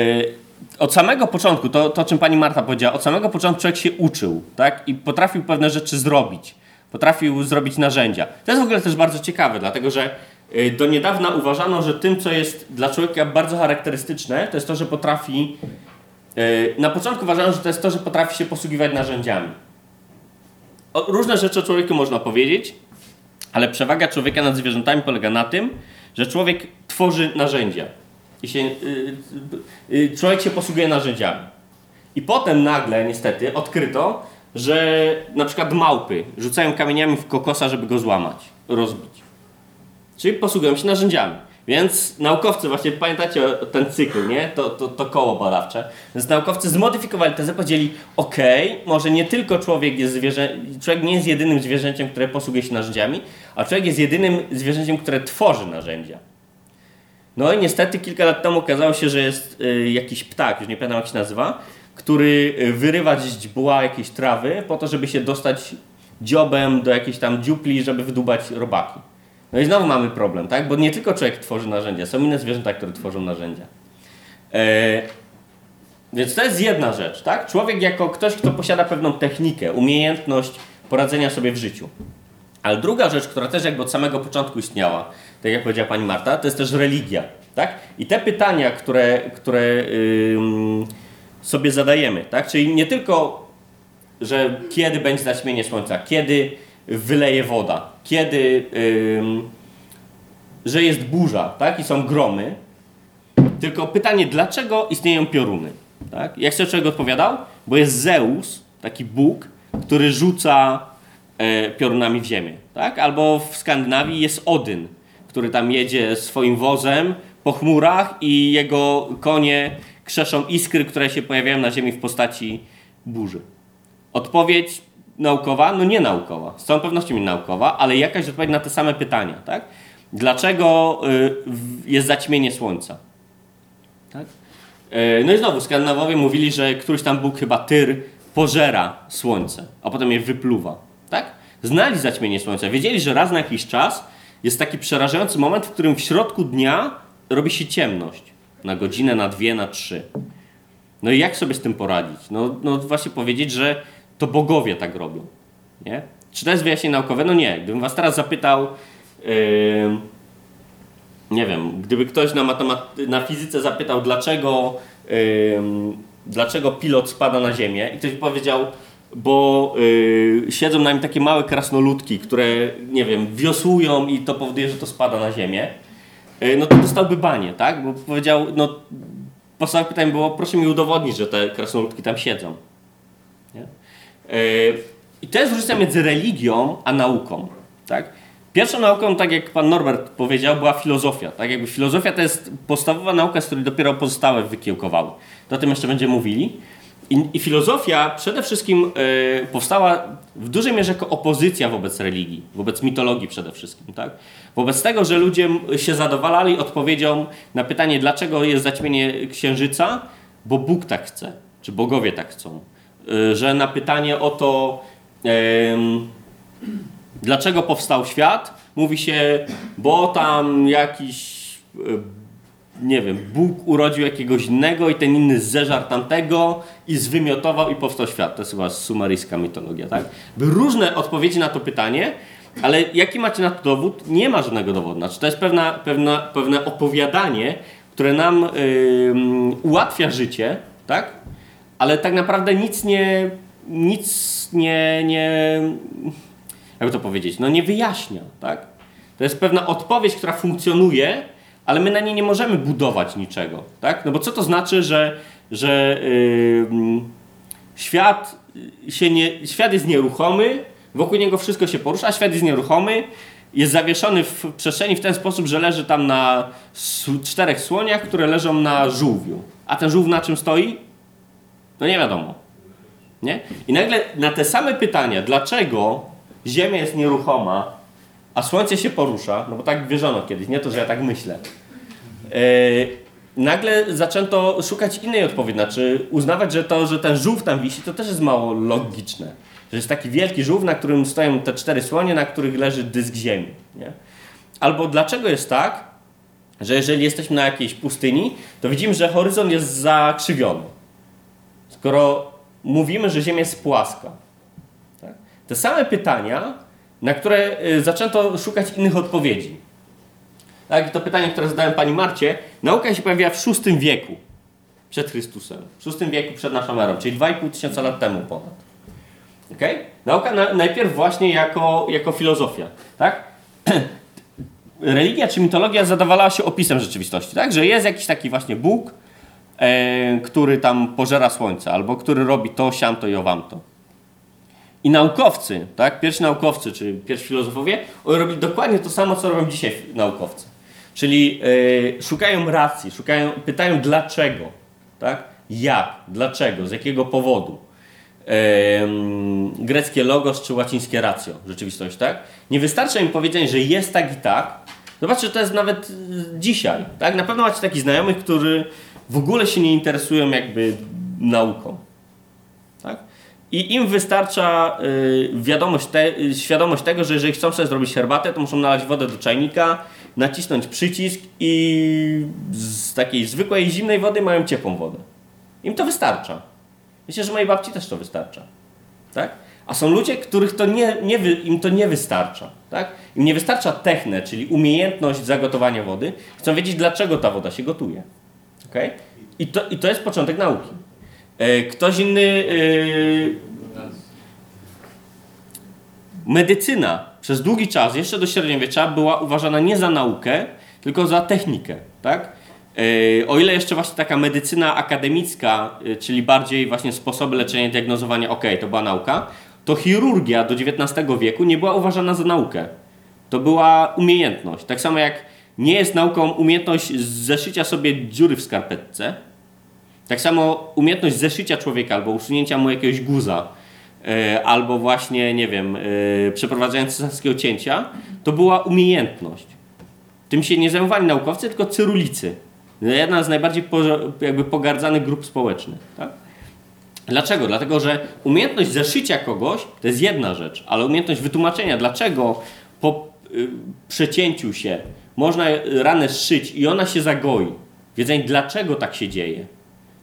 od samego początku, to, to o czym pani Marta powiedziała, od samego początku człowiek się uczył, tak? I potrafił pewne rzeczy zrobić. Potrafił zrobić narzędzia. To jest w ogóle też bardzo ciekawe, dlatego że yy, do niedawna uważano, że tym, co jest dla człowieka bardzo charakterystyczne, to jest to, że potrafi. Yy, na początku uważano, że to jest to, że potrafi się posługiwać narzędziami. O, różne rzeczy o człowieku można powiedzieć, ale przewaga człowieka nad zwierzętami polega na tym, że człowiek tworzy narzędzia. I się, y, y, y, człowiek się posługuje narzędziami. I potem nagle, niestety, odkryto, że na przykład małpy rzucają kamieniami w kokosa, żeby go złamać, rozbić. Czyli posługują się narzędziami. Więc naukowcy, właśnie pamiętacie ten cykl, nie? To, to, to koło badawcze. Więc naukowcy zmodyfikowali tezę, powiedzieli, okej, może nie tylko człowiek jest zwierzę, człowiek nie jest jedynym zwierzęciem, które posługuje się narzędziami, a człowiek jest jedynym zwierzęciem, które tworzy narzędzia. No i niestety kilka lat temu okazało się, że jest y, jakiś ptak, już nie pamiętam jak się nazywa, który y, wyrywa z źdźbła jakiejś trawy po to, żeby się dostać dziobem do jakiejś tam dziupli, żeby wydubać robaki. No i znowu mamy problem, tak? Bo nie tylko człowiek tworzy narzędzia, są inne zwierzęta, które tworzą narzędzia. E, więc to jest jedna rzecz, tak? Człowiek jako ktoś, kto posiada pewną technikę, umiejętność poradzenia sobie w życiu. Ale druga rzecz, która też jakby od samego początku istniała, tak jak powiedziała pani Marta, to jest też religia, tak? I te pytania, które, które sobie zadajemy, tak? Czyli nie tylko, że kiedy będzie zaćmienie słońca, kiedy wyleje woda, kiedy, że jest burza, tak? I są gromy, tylko pytanie, dlaczego istnieją pioruny? Tak? Jak sobie człowiek odpowiadał? Bo jest Zeus, taki Bóg, który rzuca e, piorunami w ziemię. Tak? Albo w Skandynawii jest Odyn, który tam jedzie swoim wozem po chmurach i jego konie krzeszą iskry, które się pojawiają na ziemi w postaci burzy. Odpowiedź naukowa? No nie naukowa. Z całą pewnością nie naukowa, ale jakaś odpowiedź na te same pytania. Tak? Dlaczego y, jest zaćmienie słońca? Tak? E, No i znowu Skandynawowie mówili, że któryś tam Bóg chyba Tyr pożera słońce, a potem je wypluwa. Tak? Znali zaćmienie słońca. Wiedzieli, że raz na jakiś czas jest taki przerażający moment, w którym w środku dnia robi się ciemność. Na godzinę, na dwie, na trzy. No i jak sobie z tym poradzić? No, no właśnie powiedzieć, że to bogowie tak robią. Nie? Czy to jest wyjaśnienie naukowe? No nie. Gdybym was teraz zapytał, yy, nie wiem, gdyby ktoś na, matemat- na fizyce zapytał, dlaczego, ym, dlaczego pilot spada na ziemię, i ktoś by powiedział, bo y, siedzą na nim takie małe krasnoludki, które, nie wiem, wiosłują i to powoduje, że to spada na ziemię, y, no to dostałby banie, tak? Bo powiedział, no, podstawowe pytanie było, proszę mi udowodnić, że te krasnoludki tam siedzą. Y, I to jest różnica między religią a nauką, tak? Pierwszą nauką, tak jak pan Norbert powiedział, była filozofia. Tak jakby filozofia to jest podstawowa nauka, z której dopiero pozostałe wykiełkowały. O tym jeszcze będziemy mówili. I, i filozofia przede wszystkim e, powstała w dużej mierze jako opozycja wobec religii, wobec mitologii przede wszystkim. Tak? Wobec tego, że ludzie się zadowalali odpowiedzią na pytanie, dlaczego jest zaćmienie księżyca, bo Bóg tak chce, czy bogowie tak chcą. E, że na pytanie o to, Dlaczego powstał świat? Mówi się, bo tam jakiś, e, nie wiem, Bóg urodził jakiegoś innego i ten inny zeżarł tamtego i zwymiotował i powstał świat. To jest chyba sumeryjska mitologia, tak? Różne odpowiedzi na to pytanie, ale jaki macie na to dowód? Nie ma żadnego dowodu. Znaczy, to jest pewna, pewna, pewne opowiadanie, które nam ym, ułatwia życie, tak? Ale tak naprawdę nic nie, nic nie, nie, jakby to powiedzieć, no nie wyjaśnia, tak? To jest pewna odpowiedź, która funkcjonuje, ale my na niej nie możemy budować niczego, tak? No bo co to znaczy, że, że yy, świat, się nie, świat jest nieruchomy, wokół niego wszystko się porusza, świat jest nieruchomy, jest zawieszony w przestrzeni w ten sposób, że leży tam na czterech słoniach, które leżą na żółwiu. A ten żółw na czym stoi? No nie wiadomo. Nie? I nagle na te same pytania, dlaczego Ziemia jest nieruchoma, a Słońce się porusza, no bo tak wierzono kiedyś, nie to, że ja tak myślę. E, nagle zaczęto szukać innej odpowiedzi, znaczy uznawać, że to, że ten żółw tam wisi, to też jest mało logiczne. Że jest taki wielki żółw, na którym stoją te cztery słonie, na których leży dysk Ziemi. Nie? Albo dlaczego jest tak, że jeżeli jesteśmy na jakiejś pustyni, to widzimy, że horyzont jest zakrzywiony. Skoro mówimy, że Ziemia jest płaska. Tak? Te same pytania, na które y, zaczęto szukać innych odpowiedzi. Tak, to pytanie, które zadałem pani Marcie, nauka się pojawiła w VI wieku przed Chrystusem. W VI wieku przed naszą erą, czyli 2,5 tysiąca lat temu ponad. Okay? Nauka na, najpierw właśnie jako, jako filozofia. Tak? Religia czy mitologia zadawalała się opisem rzeczywistości, tak? że jest jakiś taki właśnie Bóg, e, który tam pożera słońce, albo który robi to, siamto i owamto. I naukowcy, tak? pierwsi naukowcy, czy pierwsi filozofowie, oni robili dokładnie to samo, co robią dzisiaj naukowcy. Czyli e, szukają racji, szukają, pytają dlaczego, tak? jak, dlaczego, z jakiego powodu. Em, greckie logos czy łacińskie ratio, rzeczywistość, tak? Nie wystarcza im powiedzieć, że jest tak i tak. Zobaczcie, to jest nawet y, dzisiaj, tak? Na pewno macie takich znajomych, którzy w ogóle się nie interesują jakby nauką, tak? I im wystarcza y, wiadomość te, y, świadomość tego, że jeżeli chcą sobie zrobić herbatę, to muszą nalać wodę do czajnika, nacisnąć przycisk i z takiej zwykłej zimnej wody mają ciepłą wodę. Im to wystarcza. Myślę, że mojej babci też to wystarcza. Tak? A są ludzie, których to nie, nie im to nie wystarcza. Tak? Im nie wystarcza techne, czyli umiejętność zagotowania wody. Chcą wiedzieć, dlaczego ta woda się gotuje. Okay? I, to, I to jest początek nauki. E, Ktoś inny. e, Medycyna przez długi czas, jeszcze do średniowiecza, była uważana nie za naukę, tylko za technikę. Tak? E, O ile jeszcze właśnie taka medycyna akademicka, czyli bardziej właśnie sposoby leczenia, diagnozowania, ok, to była nauka, to chirurgia do XIX wieku nie była uważana za naukę. To była umiejętność. Tak samo jak nie jest nauką umiejętność zeszycia sobie dziury w skarpetce, tak samo umiejętność zeszycia człowieka albo usunięcia mu jakiegoś guza, e, albo właśnie, nie wiem, przeprowadzenia cesarskiego cięcia, to była umiejętność. Tym się nie zajmowali naukowcy, tylko cyrulicy. Jedna z najbardziej po- jakby pogardzanych grup społecznych. Tak? Dlaczego? Dlatego, że umiejętność zeszycia kogoś to jest jedna rzecz, ale umiejętność wytłumaczenia, dlaczego po y, przecięciu się można ranę zszyć i ona się zagoi. Wiedzenie, dlaczego tak się dzieje.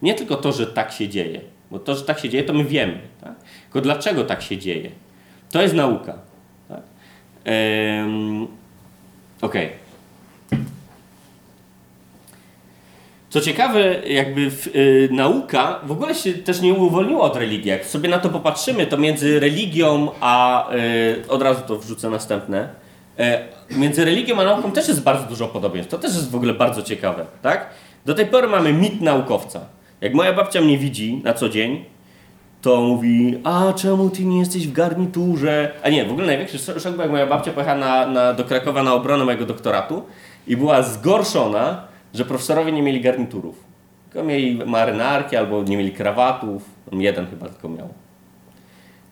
Nie tylko to, że tak się dzieje, bo to, że tak się dzieje, to my wiemy. Tak? Tylko dlaczego tak się dzieje. To jest nauka. Tak? Ehm. Co ciekawe, jakby w, y, nauka w ogóle się też nie uwolniła od religii. Jak sobie na to popatrzymy, to między religią a. Y, od razu to wrzucę następne. Między religią a nauką też jest bardzo dużo podobieństw. To też jest w ogóle bardzo ciekawe. Tak? Do tej pory mamy mit naukowca. Jak moja babcia mnie widzi na co dzień, to mówi, a czemu ty nie jesteś w garniturze? A nie, w ogóle największy szok był, jak moja babcia pojechała na, na, do Krakowa na obronę mojego doktoratu i była zgorszona, że profesorowie nie mieli garniturów. Tylko mieli marynarki albo nie mieli krawatów. Jeden chyba tylko miał.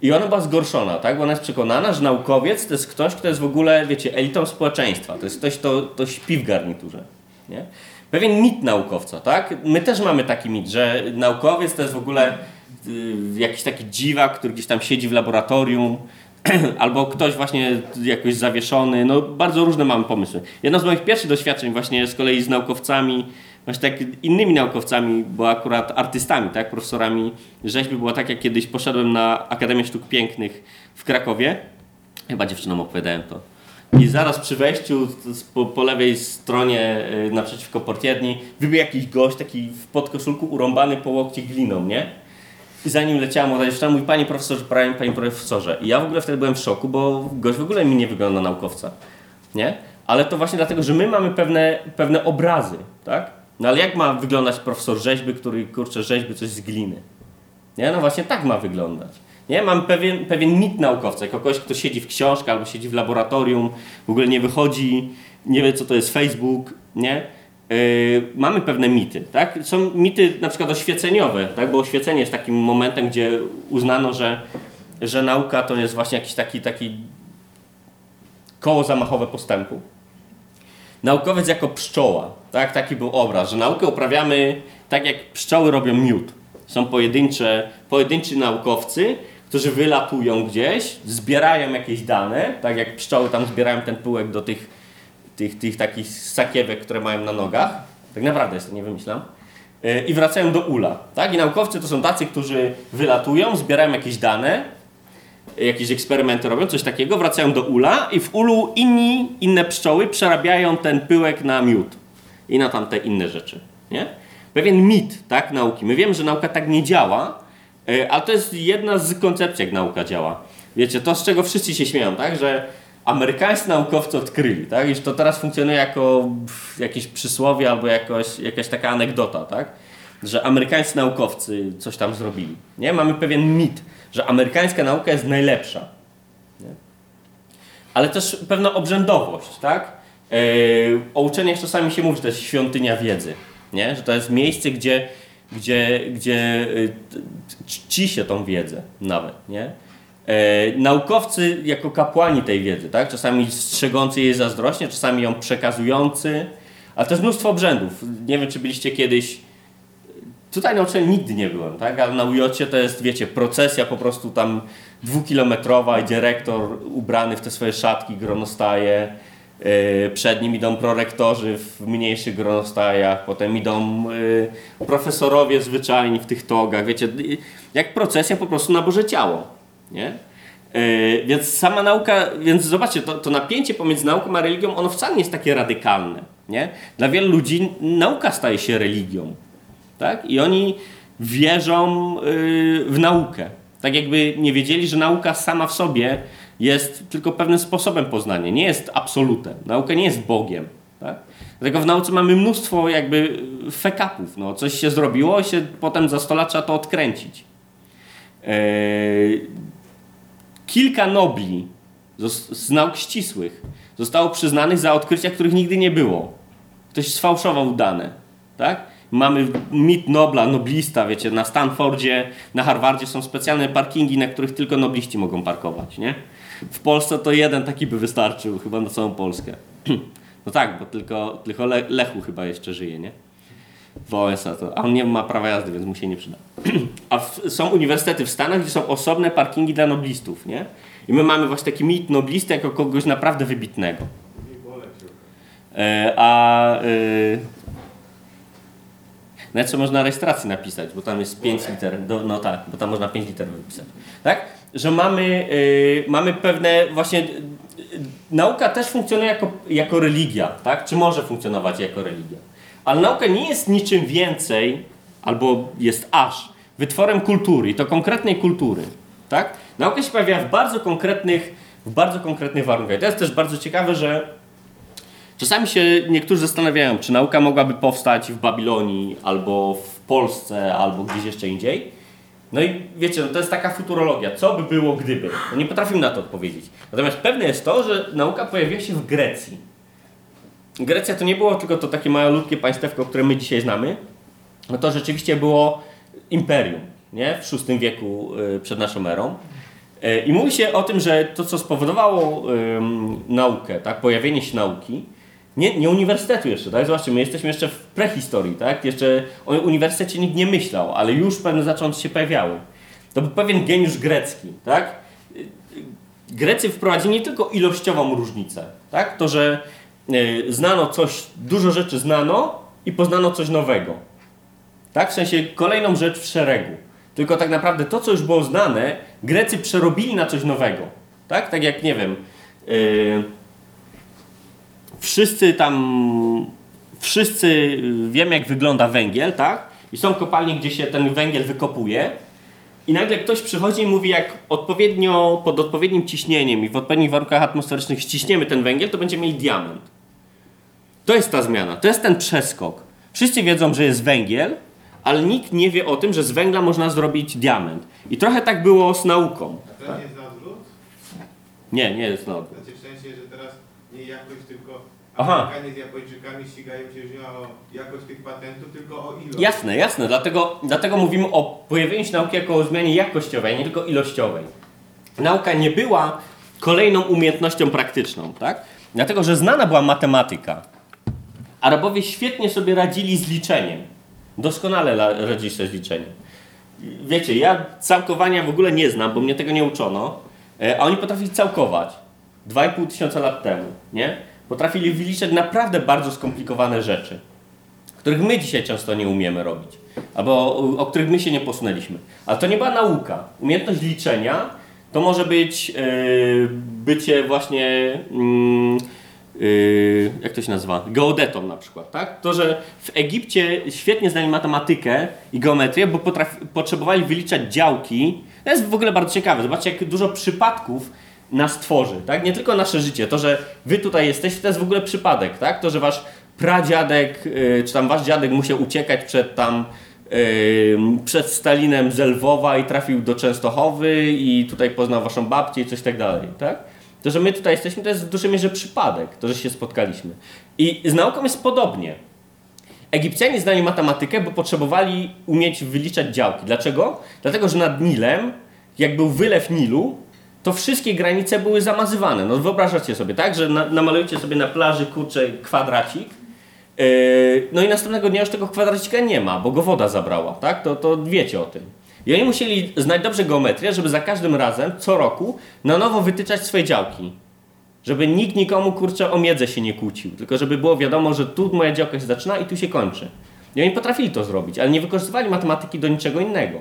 I ona była zgorszona, tak? Bo ona jest przekonana, że naukowiec to jest ktoś, kto jest w ogóle, wiecie, elitą społeczeństwa. To jest ktoś, kto, kto śpi w garniturze. Nie? Pewien mit naukowca, tak? My też mamy taki mit, że naukowiec to jest w ogóle y, jakiś taki dziwak, który gdzieś tam siedzi w laboratorium, albo ktoś właśnie jakoś zawieszony. No bardzo różne mamy pomysły. Jedno z moich pierwszych doświadczeń właśnie z kolei z naukowcami, właśnie tak innymi naukowcami, bo akurat artystami, tak, profesorami rzeźby było tak, jak kiedyś poszedłem na Akademię Sztuk Pięknych w Krakowie. Chyba dziewczynom opowiadałem to. I zaraz przy wejściu po, po lewej stronie y, naprzeciwko portierni wybiegł jakiś gość taki w podkoszulku urąbany po łokcie gliną, nie? I zanim leciała młoda dziewczyna, mówi panie profesorze, panie, panie profesorze. I ja w ogóle wtedy byłem w szoku, bo gość w ogóle mi nie wygląda na naukowca. Nie? Ale to właśnie dlatego, że my mamy pewne, pewne obrazy, tak? No ale jak ma wyglądać profesor rzeźby, który kurczę rzeźby coś z gliny? Nie? No właśnie tak ma wyglądać. Nie? Mam pewien, pewien mit naukowca, kogoś, kto siedzi w książkach albo siedzi w laboratorium, w ogóle nie wychodzi, nie wie co to jest Facebook, nie? Yy, mamy pewne mity, tak? Są mity na przykład oświeceniowe, tak? Bo oświecenie jest takim momentem, gdzie uznano, że, że nauka to jest właśnie jakiś taki, taki koło zamachowe postępu. Naukowiec jako pszczoła, tak? Taki był obraz, że naukę uprawiamy tak jak pszczoły robią miód. Są pojedyncze, pojedynczy naukowcy, którzy wylatują gdzieś, zbierają jakieś dane, tak jak pszczoły tam zbierają ten pyłek do tych tych, tych takich sakiewek, które mają na nogach. Tak naprawdę jest to, nie wymyślam. E, I wracają do ula. Tak? I naukowcy to są tacy, którzy wylatują, zbierają jakieś dane, jakieś eksperymenty robią, coś takiego, wracają do ula i w ulu inni, inne pszczoły przerabiają ten pyłek na miód i na tamte inne rzeczy. Nie? Pewien mit tak, nauki. My wiemy, że nauka tak nie działa, e, ale to jest jedna z koncepcji, jak nauka działa. Wiecie, to z czego wszyscy się śmieją, tak? że amerykańscy naukowcy odkryli, tak? iż to teraz funkcjonuje jako jakieś przysłowie albo jakoś, jakaś taka anegdota, tak? że amerykańscy naukowcy coś tam zrobili. Nie? Mamy pewien mit, że amerykańska nauka jest najlepsza. Nie? Ale też pewna obrzędowość, tak? Yy, o uczelniach czasami się mówi, że to jest świątynia wiedzy, nie? że to jest miejsce, gdzie, gdzie, gdzie yy, czci się tą wiedzę nawet. Nie? E, naukowcy jako kapłani tej wiedzy, tak? czasami strzegący jej zazdrośnie, czasami ją przekazujący, ale to jest mnóstwo obrzędów. Nie wiem, czy byliście kiedyś. Tutaj na uczelni nigdy nie byłem, tak? ale na Ujocie to jest, wiecie, procesja po prostu tam dwukilometrowa, idzie rektor ubrany w te swoje szatki, gronostaje. E, Przed nim idą prorektorzy w mniejszych gronostajach, potem idą e, profesorowie zwyczajni w tych togach. Wiecie, jak procesja po prostu na Boże Ciało. Nie? Yy, więc sama nauka, więc zobaczcie, to, to napięcie pomiędzy nauką a religią, ono wcale nie jest takie radykalne. Nie? Dla wielu ludzi nauka staje się religią. Tak? I oni wierzą yy, w naukę. Tak jakby nie wiedzieli, że nauka sama w sobie jest tylko pewnym sposobem poznania, nie jest absolutem. Nauka nie jest Bogiem. Tak? Dlatego w nauce mamy mnóstwo jakby fekapów. No, coś się zrobiło i się potem za 100 lat trzeba to odkręcić. Yy, kilka nobli z, z nauk ścisłych zostało przyznanych za odkrycia, których nigdy nie było. Ktoś sfałszował dane. Tak? Mamy mit Nobla, noblista, wiecie, na Stanfordzie, na Harvardzie są specjalne parkingi, na których tylko nobliści mogą parkować, nie? W Polsce to jeden taki by wystarczył, chyba na całą Polskę. No tak, bo tylko, tylko Le Lechu chyba jeszcze żyje, nie? Wałęsa to, a on nie ma prawa jazdy, więc mu się nie przyda. A w, są uniwersytety w Stanach, gdzie są osobne parkingi dla noblistów, nie? I my mamy właśnie taki mit noblisty jako kogoś naprawdę wybitnego. E, a e, nawet co można rejestracji napisać, bo tam jest 5 liter, do, no tak, bo tam można 5 liter wypisać. Tak? Że mamy, e, mamy pewne właśnie, e, nauka też funkcjonuje jako, jako religia, tak? Czy może funkcjonować jako religia. Ale nauka nie jest niczym więcej, albo jest aż, wytworem kultury, i to konkretnej kultury. Tak? Nauka się pojawia w bardzo konkretnych, w bardzo konkretnych warunkach. I to jest też bardzo ciekawe, że czasami się niektórzy zastanawiają, czy nauka mogłaby powstać w Babilonii, albo w Polsce, albo gdzieś jeszcze indziej. No i wiecie, no to jest taka futurologia. Co by było, gdyby? No nie potrafimy na to odpowiedzieć. Natomiast pewne jest to, że nauka pojawiła się w Grecji. Grecja to nie było tylko to takie malutkie państewko, które my dzisiaj znamy. No to rzeczywiście było imperium, nie? W VI wieku y, przed naszą erą. Y, I mówi się o tym, że to, co spowodowało naukę, tak? pojawienie się nauki, nie, nie uniwersytetu jeszcze, tak? Zobaczcie, my jesteśmy jeszcze w prehistorii, tak? Jeszcze o uniwersytecie nikt nie myślał, ale już pewne zacząć się pojawiały. To był pewien geniusz grecki, tak? Grecy wprowadzili nie tylko ilościową różnicę, tak? To, że y, znano coś, dużo rzeczy znano i poznano coś nowego. Tak? W sensie kolejną rzecz w szeregu. Tylko tak naprawdę to, co już było znane, Grecy przerobili na coś nowego. Tak? Tak jak, nie wiem, yy, wszyscy tam, wszyscy wiemy, jak wygląda węgiel, tak? I są kopalnie, gdzie się ten węgiel wykopuje. I nagle ktoś przychodzi i mówi, jak odpowiednio, pod odpowiednim ciśnieniem i w odpowiednich warunkach atmosferycznych ściśniemy ten węgiel, to będziemy mieli diament. To jest ta zmiana, to jest ten przeskok. Wszyscy wiedzą, że jest węgiel, ale nikt nie wie o tym, że z węgla można zrobić diament. I trochę tak było z nauką. A to nie jest na odwrót? Nie, nie jest no. Znaczy w sensie, że teraz nie jakość, tylko Aha. Amerykanie z Japończykami ścigają się już nie o jakość tych patentów, tylko o ilość. Jasne, jasne. Dlatego, dlatego mówimy o pojawieniu się nauki jako o zmianie jakościowej, nie tylko ilościowej. Nauka nie była kolejną umiejętnością praktyczną, tak? Dlatego, że znana była matematyka. Arabowie świetnie sobie radzili z liczeniem. Doskonale radzili sobie z liczeniem. Wiecie, ja całkowania w ogóle nie znam, bo mnie tego nie uczono, e, a oni potrafili całkować 2,5 tysiąca lat temu, nie? Potrafili wyliczać naprawdę bardzo skomplikowane rzeczy, których my dzisiaj często nie umiemy robić, albo o, których my się nie posunęliśmy. Ale to nie była nauka. Umiejętność liczenia to może być yy, bycie właśnie, yy, jak to się nazywa, geodetą na przykład, tak? To, że w Egipcie świetnie znali matematykę i geometrię, bo potrzebowali wyliczać działki. To jest w ogóle bardzo ciekawe. Zobaczcie, jak dużo przypadków nas tworzy, tak? Nie tylko nasze życie. To, że wy tutaj jesteście, to jest w ogóle przypadek, tak? To, że wasz pradziadek, yy, czy tam wasz dziadek musiał uciekać przed tam yy, przed Stalinem z Lwowa i trafił do Częstochowy i tutaj poznał waszą babcię i coś tak dalej, tak? To, że my tutaj jesteśmy, to jest w dużej mierze przypadek, to, że się spotkaliśmy. I z nauką jest podobnie. Egipcjanie znali matematykę, bo potrzebowali umieć wyliczać działki. Dlaczego? Dlatego, że nad Nilem, jak był wylew Nilu, to wszystkie granice były zamazywane. No wyobrażacie sobie, tak? Że na, namalujecie sobie na plaży, kurczę, kwadracik, Yy, No i następnego dnia już tego kwadracika nie ma, bo go woda zabrała, tak? To, to wiecie o tym. I oni musieli znać dobrze geometrię, żeby za każdym razem, co roku, na nowo wytyczać swoje działki. Żeby nikt nikomu, kurczę, o miedzę się nie kłócił. Tylko żeby było wiadomo, że tu moja działka się zaczyna i tu się kończy. I oni potrafili to zrobić, ale nie wykorzystywali matematyki do niczego innego.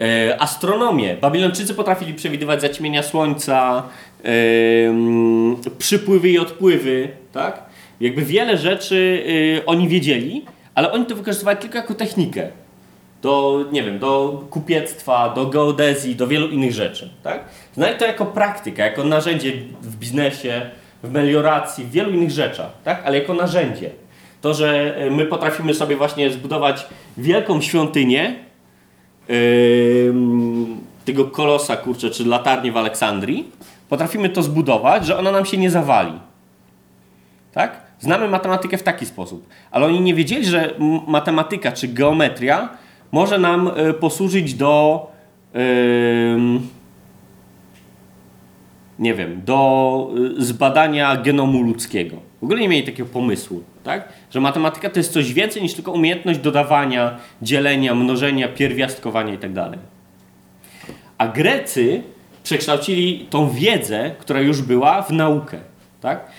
E, astronomię. Babilończycy potrafili przewidywać zaćmienia słońca, e, przypływy i odpływy, tak? Jakby wiele rzeczy e, oni wiedzieli, ale oni to wykorzystywali tylko jako technikę. Do, nie wiem, do kupiectwa, do geodezji, do wielu innych rzeczy, tak? Znali to jako praktykę, jako narzędzie w biznesie, w melioracji, w wielu innych rzeczach, tak? Ale jako narzędzie. To, że my potrafimy sobie właśnie zbudować wielką świątynię, tego kolosa, kurczę, czy latarnię w Aleksandrii, potrafimy to zbudować, że ona nam się nie zawali. Tak? Znamy matematykę w taki sposób, ale oni nie wiedzieli, że matematyka czy geometria może nam y, posłużyć do nie wiem, do y, zbadania genomu ludzkiego. W ogóle nie mieli takiego pomysłu, tak? Że matematyka to jest coś więcej niż tylko umiejętność dodawania, dzielenia, mnożenia, pierwiastkowania itd. A Grecy przekształcili tą wiedzę, która już była, w naukę, tak?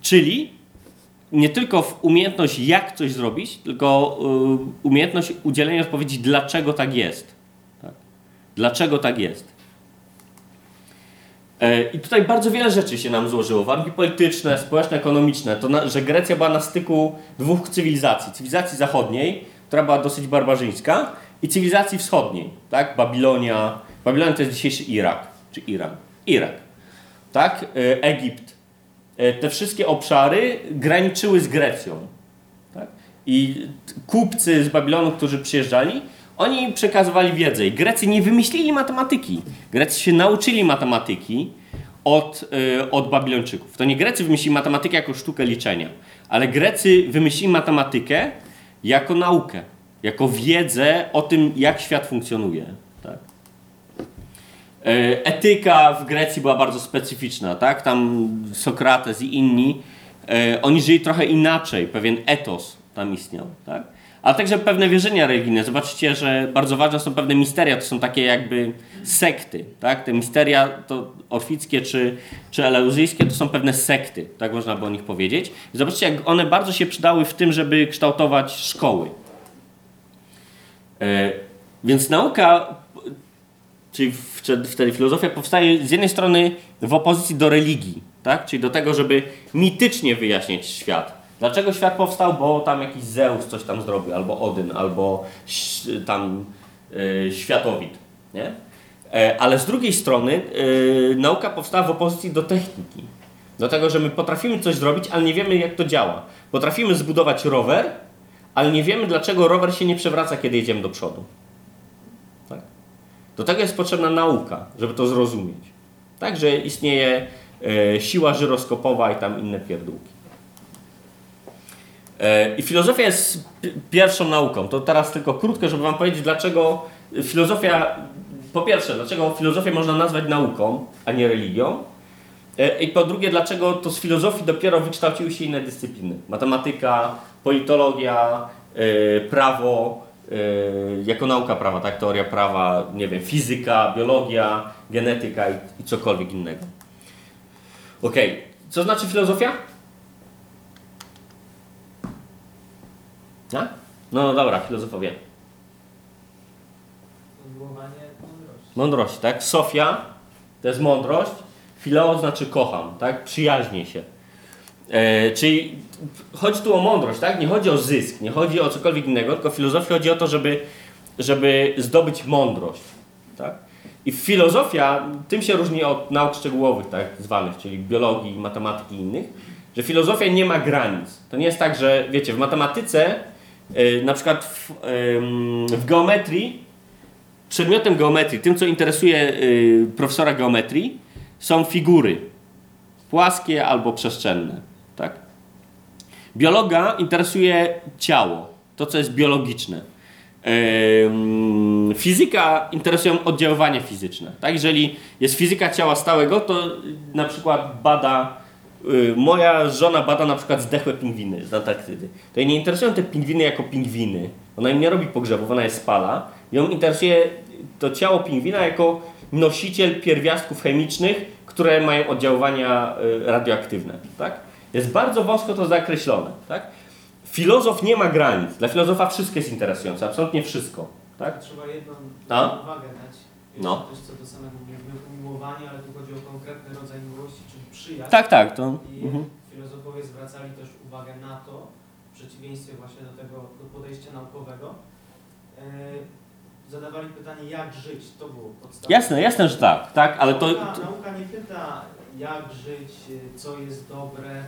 Czyli nie tylko w umiejętność jak coś zrobić, tylko y, umiejętność udzielenia odpowiedzi, dlaczego tak jest. Tak? Dlaczego tak jest. E, I tutaj bardzo wiele rzeczy się nam złożyło. Warunki polityczne, społeczne, ekonomiczne. To, że Grecja była na styku dwóch cywilizacji. Cywilizacji zachodniej, która była dosyć barbarzyńska, i cywilizacji wschodniej. Tak? Babilonia. Babilonia to jest dzisiejszy Irak, czy Iran. Irak. Tak? E, Egipt. E, Te wszystkie obszary graniczyły z Grecją. Tak? I kupcy z Babilonu, którzy przyjeżdżali, oni przekazywali wiedzę. I Grecy nie wymyślili matematyki. Grecy się nauczyli matematyki od, y, od Babilończyków. To nie Grecy wymyślili matematykę jako sztukę liczenia, ale Grecy wymyślili matematykę jako naukę, jako wiedzę o tym, jak świat funkcjonuje. Tak? E, Etyka w Grecji była bardzo specyficzna, tak? Tam Sokrates i inni, e, oni żyli trochę inaczej, pewien etos tam istniał, tak? Ale także pewne wierzenia religijne. Zobaczcie, że bardzo ważne są pewne misteria, to są takie jakby sekty, tak? Te misteria to orfickie czy, czy eleuzyjskie to są pewne sekty, tak można by o nich powiedzieć. Zobaczcie, jak one bardzo się przydały w tym, żeby kształtować szkoły. E, Więc nauka czyli wtedy filozofia powstaje z jednej strony w opozycji do religii, tak? czyli do tego, żeby mitycznie wyjaśnić świat. Dlaczego świat powstał? Bo tam jakiś Zeus coś tam zrobił, albo Odyn, albo tam y, światowid. Nie? E, ale z drugiej strony y, nauka powstała w opozycji do techniki. Do tego, że my potrafimy coś zrobić, ale nie wiemy jak to działa. Potrafimy zbudować rower, ale nie wiemy dlaczego rower się nie przewraca, kiedy jedziemy do przodu. Tak? Do tego jest potrzebna nauka, żeby to zrozumieć. Także istnieje e, siła żyroskopowa i tam inne pierdółki. E, I filozofia jest pi- pierwszą nauką. To teraz tylko krótko, żeby Wam powiedzieć, dlaczego filozofia, po pierwsze, dlaczego filozofię można nazwać nauką, a nie religią. E, I po drugie, dlaczego to z filozofii dopiero wykształciły się inne dyscypliny. Matematyka, politologia, e, prawo, jako nauka prawa, tak? Teoria prawa, nie wiem, fizyka, biologia, genetyka i, cokolwiek innego. Okej, Co znaczy filozofia? A? No dobra, filozofowie. Odwoływanie mądrości. Mądrość, tak? Sofia to jest mądrość. Fileo znaczy kocham, tak? Przyjaźnię się. E, czyli chodzi tu o mądrość, tak? Nie chodzi o zysk, nie chodzi o cokolwiek innego, tylko w filozofii chodzi o to, żeby, żeby zdobyć mądrość, tak? I filozofia tym się różni od nauk szczegółowych, tak zwanych, czyli biologii, matematyki i innych, że filozofia nie ma granic. To nie jest tak, że wiecie, w matematyce, na przykład w, w geometrii przedmiotem geometrii, tym co interesuje y, profesora geometrii, są figury płaskie albo przestrzenne. Tak? Biologa interesuje ciało, to co jest biologiczne. Fizyka interesują oddziaływania fizyczne. Tak? Jeżeli jest fizyka ciała stałego, to na przykład bada, moja żona bada na przykład zdechłe pingwiny z Antarktydy. To jej nie interesują te pingwiny jako pingwiny. Ona im nie robi pogrzebów, ona je spala. Ją interesuje to ciało pingwina jako nosiciel pierwiastków chemicznych, które mają oddziaływania y, radioaktywne. Tak? Jest bardzo wąsko to zakreślone. Tak? Filozof nie ma granic. Dla filozofa wszystko jest interesujące, absolutnie wszystko. Tak? Trzeba jedną A? uwagę dać. No. też co do samego umiłowania, ale tu chodzi o konkretny rodzaj miłości, przyjaźń. Tak, tak. To, I mhm. filozofowie zwracali też uwagę na to, w przeciwieństwie właśnie do tego do podejścia naukowego, e, zadawali pytanie, jak żyć, to było podstawowe. Jasne, jasne, że tak, tak, ale nauka, to nauka nie pyta, jak żyć, e, co jest dobre,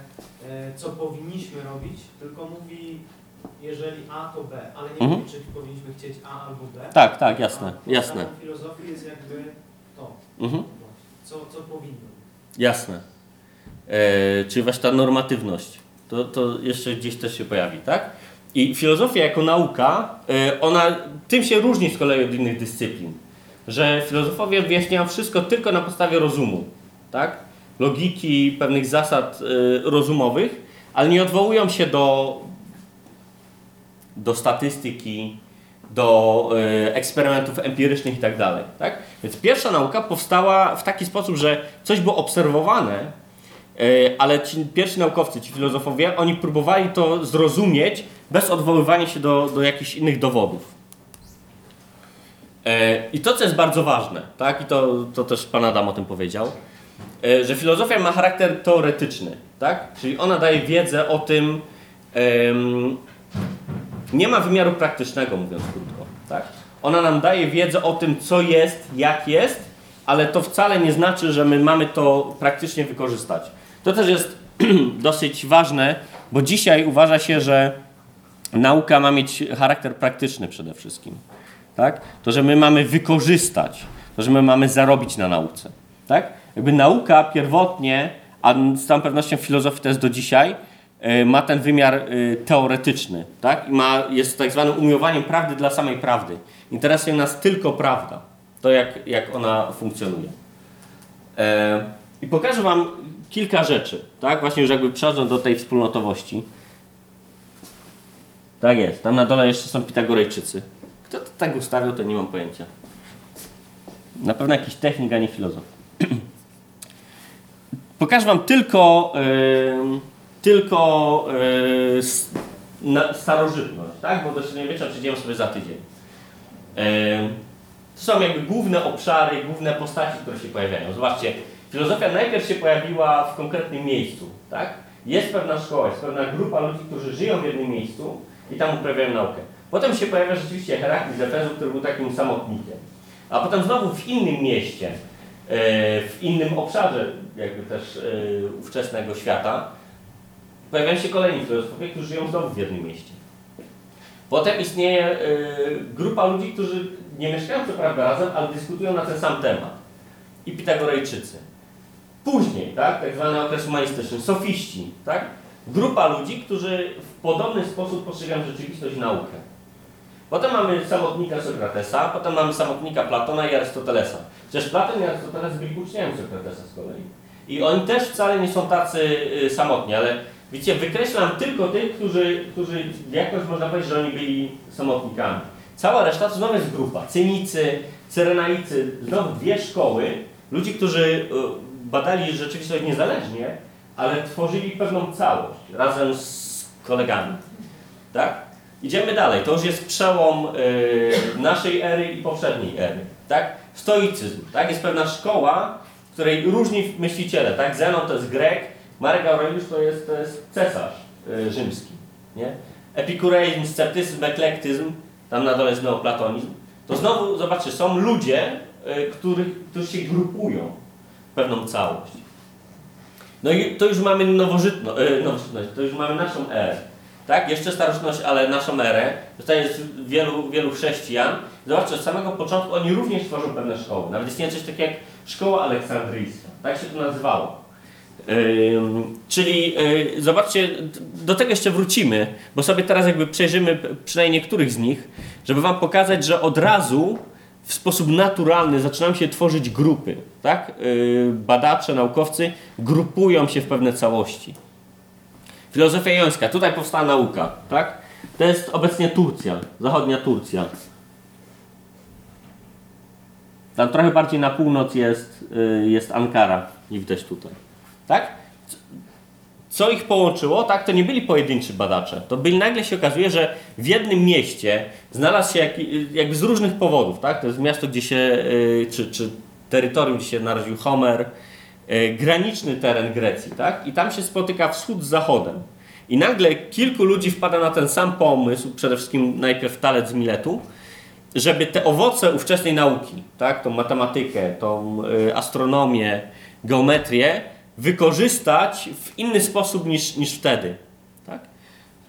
e, co powinniśmy robić, tylko mówi, jeżeli A, to B, ale nie Mhm. mówi, czy powinniśmy chcieć A albo B. tak, tak, jasne, jasne. filozofii jest jakby to, Mhm. co, co powinno. Jasne. E, czyli właśnie ta normatywność. To, to jeszcze gdzieś też się pojawi, tak? I filozofia jako nauka, e, ona tym się różni z kolei od innych dyscyplin. Że filozofowie wyjaśniają wszystko tylko na podstawie rozumu, tak? Logiki, pewnych zasad e, rozumowych, ale nie odwołują się do, do statystyki, do eksperymentów empirycznych i tak dalej. Tak? Więc pierwsza nauka powstała w taki sposób, że coś było obserwowane, ale ci pierwsi naukowcy, ci filozofowie, oni próbowali to zrozumieć bez odwoływania się do, do jakichś innych dowodów. E, I to, co jest bardzo ważne, tak? i to, to też Pan Adam o tym powiedział, e, że filozofia ma charakter teoretyczny, tak? czyli ona daje wiedzę o tym, nie ma wymiaru praktycznego, mówiąc krótko. Tak? Ona nam daje wiedzę o tym, co jest, jak jest, ale to wcale nie znaczy, że my mamy to praktycznie wykorzystać. To też jest dosyć ważne, bo dzisiaj uważa się, że nauka ma mieć charakter praktyczny przede wszystkim. Tak? To, że my mamy wykorzystać, to, że my mamy zarobić na nauce. Tak? Jakby nauka pierwotnie, a z całą pewnością filozofii jest do dzisiaj, e, ma ten wymiar e, teoretyczny, tak? I ma, jest tak zwanym umiłowaniem prawdy dla samej prawdy. Interesuje nas tylko prawda, to jak, jak ona funkcjonuje. E, I pokażę Wam kilka rzeczy, tak? Właśnie już jakby przechodząc do tej wspólnotowości. Tak jest, tam na dole jeszcze są Pitagorejczycy. Kto to tak ustawiał, to nie mam pojęcia. Na pewno jakiś technik, a nie filozof. Pokażę Wam tylko, em, tylko na, starożytność, tak? Bo do średniowiecza przejdziemy sobie za tydzień. Em, to są jakby główne obszary, główne postaci, które się pojawiają. Zobaczcie, filozofia najpierw się pojawiła w konkretnym miejscu, tak? Jest pewna szkoła, jest pewna grupa ludzi, którzy żyją w jednym miejscu i tam uprawiają naukę. Potem się pojawia rzeczywiście Herakles z Efezu, który był takim samotnikiem. A potem znowu w innym mieście, e, w innym obszarze jakby też e, ówczesnego świata, pojawiają się kolejni filozofowie, którzy żyją znowu w jednym mieście. Potem istnieje e, grupa ludzi, którzy nie mieszkają co prawda razem, ale dyskutują na ten sam temat. I Pitagorejczycy. Później, tak, tak zwany okres humanistyczny, sofiści, tak? Grupa ludzi, którzy w podobny sposób postrzegają rzeczywistość i naukę. Potem mamy samotnika Sokratesa, potem mamy samotnika Platona i Arystotelesa. Przecież Platon i Arystoteles byli uczniami Sokratesa z kolei. I oni też wcale nie są tacy y, samotni, ale wiecie, wykreślam tylko tych, którzy, którzy jakoś można powiedzieć, że oni byli samotnikami. Cała reszta to znowu jest grupa. Cynicy, Cyrenaicy, znowu dwie szkoły, ludzi, którzy y, badali rzeczywistość niezależnie, ale tworzyli pewną całość razem z kolegami. Tak? Idziemy dalej. To już jest przełom y, naszej ery i poprzedniej ery. Tak? Stoicyzm. Tak? Jest pewna szkoła, w której różni myśliciele. Tak? Zenon to jest Grek, Marek Aureliusz to jest, to jest cesarz y, rzymski. Nie? Epikureizm, sceptycyzm, eklektyzm, tam na dole jest neoplatonizm. To znowu, zobaczcie, są ludzie, y, których, którzy się grupują pewną całość. No i to już mamy nowożytno, y, nowożytność, to już mamy naszą erę. Tak? Jeszcze starożytność, ale naszą erę. Jest wielu, wielu chrześcijan. Zobaczcie, od samego początku oni również tworzą pewne szkoły. Nawet istnieje coś takiego jak szkoła aleksandryjska. Tak się to nazywało. Ym, czyli y, zobaczcie, do tego jeszcze wrócimy, bo sobie teraz jakby przejrzymy przynajmniej niektórych z nich, żeby wam pokazać, że od razu w sposób naturalny zaczynają się tworzyć grupy. Tak? Y, badacze, naukowcy grupują się w pewne całości. Filozofia jońska, tutaj powstała nauka. Tak? To jest obecnie Turcja, zachodnia Turcja. Tam trochę bardziej na północ jest, y, jest Ankara, nie widać tutaj. Tak? Co ich połączyło? Tak, to nie byli pojedynczy badacze. To byli nagle się okazuje, że w jednym mieście znalazł się jak, jakby z różnych powodów, tak? To jest miasto, gdzie się, y, czy, czy terytorium, gdzie się narodził Homer, y, graniczny teren Grecji, tak? I tam się spotyka wschód z zachodem. I nagle kilku ludzi wpada na ten sam pomysł, przede wszystkim najpierw Talec z Miletu, żeby te owoce ówczesnej nauki, tak, tą matematykę, tą y, astronomię, geometrię, wykorzystać w inny sposób niż, niż wtedy. Tak?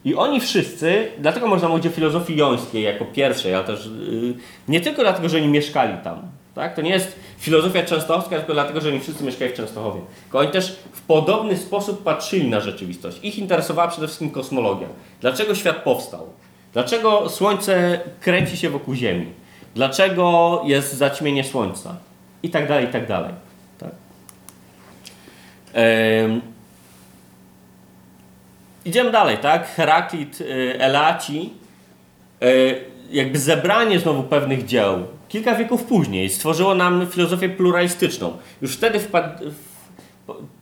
I oni wszyscy, dlatego można mówić o filozofii jońskiej jako pierwszej, ale też y, nie tylko dlatego, że oni mieszkali tam. Tak? To nie jest filozofia częstochowska, tylko dlatego, że oni wszyscy mieszkali w Częstochowie. Tylko oni też w podobny sposób patrzyli na rzeczywistość. Ich interesowała przede wszystkim kosmologia. Dlaczego świat powstał? Dlaczego Słońce kręci się wokół Ziemi? Dlaczego jest zaćmienie Słońca? I tak dalej, i tak dalej. Em, Idziemy dalej, tak? Heraklit, y, Elaci, y, jakby zebranie znowu pewnych dzieł, kilka wieków później, stworzyło nam filozofię pluralistyczną. Już wtedy wpadł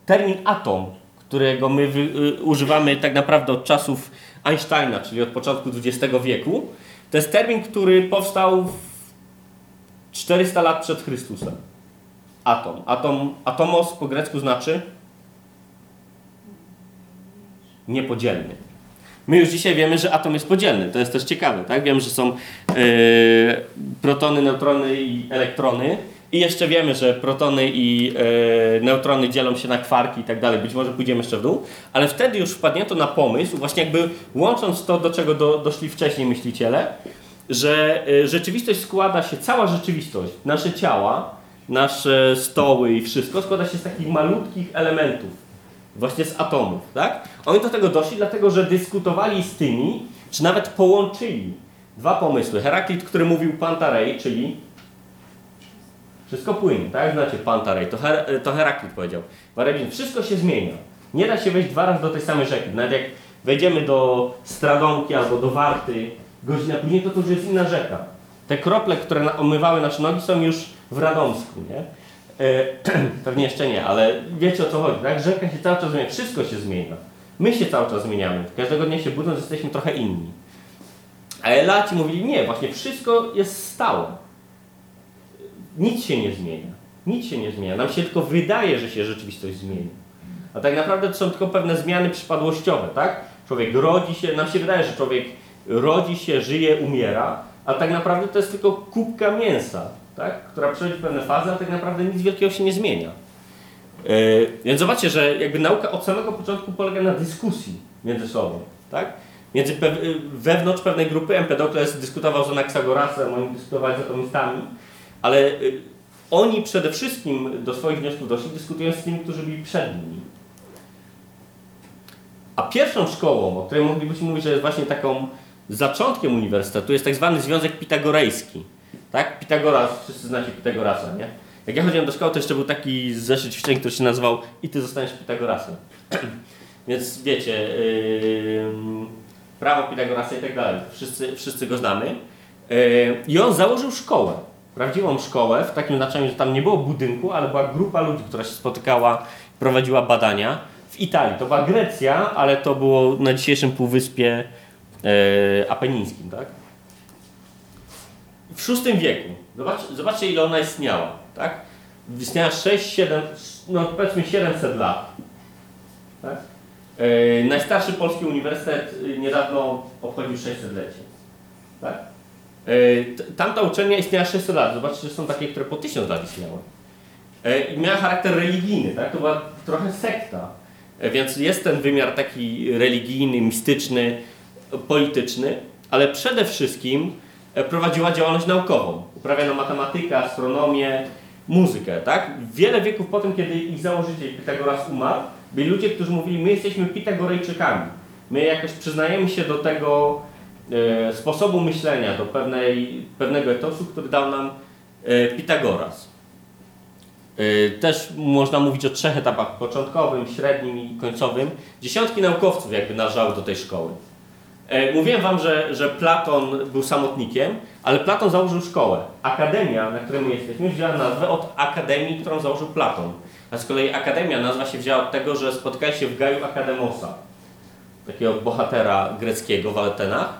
termin atom, którego my y, używamy tak naprawdę od czasów Einsteina, czyli od początku XX wieku. To jest termin, który powstał w 400 lat przed Chrystusem. Atom. Atom atomos po grecku znaczy niepodzielny. My już dzisiaj wiemy, że atom jest podzielny. To jest też ciekawe, tak? Wiemy, że są e, protony, neutrony i elektrony. I jeszcze wiemy, że protony i e, neutrony dzielą się na kwarki i tak dalej. Być może pójdziemy jeszcze w dół. Ale wtedy już wpadnięto na pomysł, właśnie jakby łącząc to, do czego do, doszli wcześniej myśliciele, że e, rzeczywistość składa się, cała rzeczywistość, nasze ciała, nasze stoły i wszystko składa się z takich malutkich elementów właśnie z atomów, tak? Oni do tego doszli, dlatego że dyskutowali z tymi, czy nawet połączyli dwa pomysły. Heraklit, który mówił pantarei, czyli wszystko płynie, tak? Znacie pantarei, to, Her to Heraklit powiedział. Warabin, wszystko się zmienia. Nie da się wejść dwa razy do tej samej rzeki. Nawet jak wejdziemy do Stradonki albo do Warty, godzinę później, to to już jest inna rzeka. Te krople, które omywały nasze nogi są już w Radomsku, nie? E, Pewnie jeszcze nie, ale wiecie o co chodzi, tak? Rzeka się cały czas zmienia, wszystko się zmienia. My się cały czas zmieniamy. Każdego dnia się budząc jesteśmy trochę inni. A Elaci mówili, nie, właśnie wszystko jest stałe. Nic się nie zmienia. Nic się nie zmienia. Nam się tylko wydaje, że się rzeczywistość zmieni. A tak naprawdę to są tylko pewne zmiany przypadłościowe, tak? Człowiek rodzi się, nam się wydaje, że człowiek rodzi się, żyje, umiera, a tak naprawdę to jest tylko kubka mięsa, tak? która przechodzi pewne fazy, a tak naprawdę nic wielkiego się nie zmienia. Yy, więc zobaczcie, że jakby nauka od samego początku polega na dyskusji między sobą, tak? Między pew- y, wewnątrz pewnej grupy Empedokles dyskutował z Anaxagorasem, oni dyskutowali z atomistami, ale y, oni przede wszystkim do swoich wniosków doszli dyskutując z tymi, którzy byli przed nimi. A pierwszą szkołą, o której moglibyśmy mówić, że jest właśnie taką zaczątkiem uniwersytetu, jest tak zwany Związek Pitagorejski. Tak? Pitagoras, wszyscy znacie Pitagorasa, nie? Jak ja chodziłem do szkoły, to jeszcze był taki zeszyt ćwiczeń, który się nazywał I ty zostaniesz Pitagorasem. Więc wiecie, yy, prawo Pitagorasa i tak dalej, wszyscy, wszyscy go znamy. Yy, I on założył szkołę, prawdziwą szkołę, w takim znaczeniu, że tam nie było budynku, ale była grupa ludzi, która się spotykała, prowadziła badania w Italii. To była Grecja, ale to było na dzisiejszym półwyspie e, apenińskim, tak? W VI wieku. Zobacz, zobaczcie, ile ona istniała, tak? Istniała 6, 7, no powiedzmy 700 lat. Tak? E, najstarszy polski uniwersytet e, niedawno obchodził 600-lecie. Tak? T- tamta uczelnia istniała 600 lat. Zobaczcie, że są takie, które po 1000 lat istniały. E, I miała charakter religijny, tak? To była trochę sekta. Więc jest ten wymiar taki religijny, mistyczny, polityczny, ale przede wszystkim prowadziła działalność naukową. Uprawiano matematykę, astronomię, muzykę, tak? Wiele wieków po tym, kiedy ich założyciel Pitagoras umarł, byli ludzie, którzy mówili, my jesteśmy Pitagorejczykami. My jakoś przyznajemy się do tego e, sposobu myślenia, do pewnej, pewnego etosu, który dał nam e, Pitagoras. E, Też można mówić o trzech etapach, początkowym, średnim i końcowym. Dziesiątki naukowców jakby należały do tej szkoły. E, Mówiłem Wam, że, że Platon był samotnikiem, ale Platon założył szkołę. Akademia, na której my jesteśmy, wzięła nazwę od akademii, którą założył Platon. A z kolei akademia nazwa się wzięła od tego, że spotkali się w Gaju Akademosa, takiego bohatera greckiego w Atenach.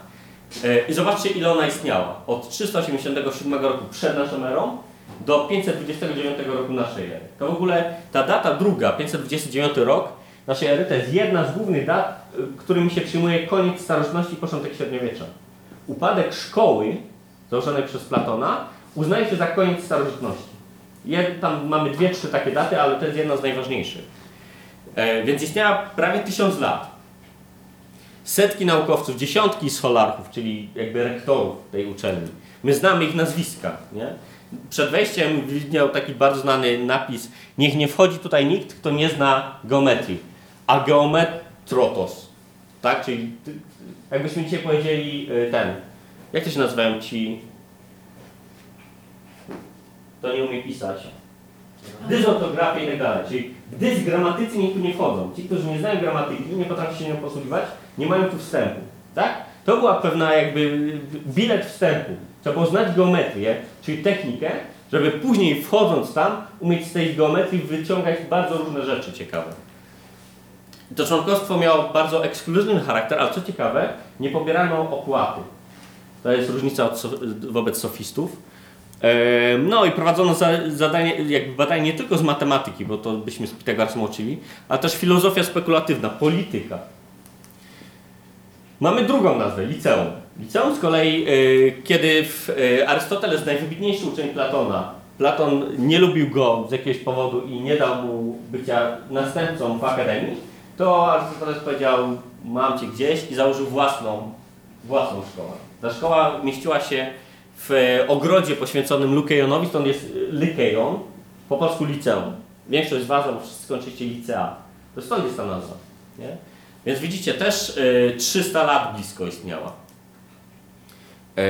E, I zobaczcie, ile ona istniała. Od 387 roku przed naszą erą do 529 roku naszej ery. To w ogóle ta data druga, 529 rok naszej ery, to jest jedna z głównych dat, y, którymi się przyjmuje koniec starożytności i początek średniowiecza. Upadek szkoły założonej przez Platona uznaje się za koniec starożytności. Jed, tam mamy dwie, trzy takie daty, ale to jest jedna z najważniejszych. E, więc istniała prawie tysiąc lat. Setki naukowców, dziesiątki scholarków, czyli jakby rektorów tej uczelni. My znamy ich nazwiska. Nie? Przed wejściem widniał taki bardzo znany napis Niech nie wchodzi tutaj nikt, kto nie zna geometrii. A geometrotos. Tak? Czyli jakbyśmy dzisiaj powiedzieli y, ten. Jak to się nazywają ci... To nie umie pisać. Dysortografia i tak dalej. Czyli dys gramatycy niech tu nie wchodzą. Ci, którzy nie znają gramatyki, nie potrafią się nią posługiwać, nie mają tu wstępu. Tak? To była pewna jakby bilet wstępu. Trzeba było znać geometrię, czyli technikę, żeby później wchodząc tam, umieć z tej geometrii wyciągać bardzo różne rzeczy ciekawe. To członkostwo miało bardzo ekskluzywny charakter, ale co ciekawe, nie pobierano opłaty. To jest różnica wobec sofistów. Ehm, No i prowadzono za, zadanie, jakby badanie nie tylko z matematyki, bo to byśmy z Pitagorasem uczyli, ale też filozofia spekulatywna, polityka. Mamy drugą nazwę, liceum. Liceum z kolei, y, kiedy y, Arystoteles, najwybitniejszy uczeń Platona, Platon nie lubił go z jakiegoś powodu i nie dał mu bycia następcą w akademii, to Arystoteles powiedział, mam cię gdzieś i założył własną, własną szkołę. Ta szkoła mieściła się w e, ogrodzie poświęconym Lukejonowi, stąd jest e, Lykejon, po polsku liceum. Większość z Was, albo wszyscy skończyliście licea. To stąd jest ta nazwa. Nie? Więc widzicie, też e, 300 lat blisko istniała. E,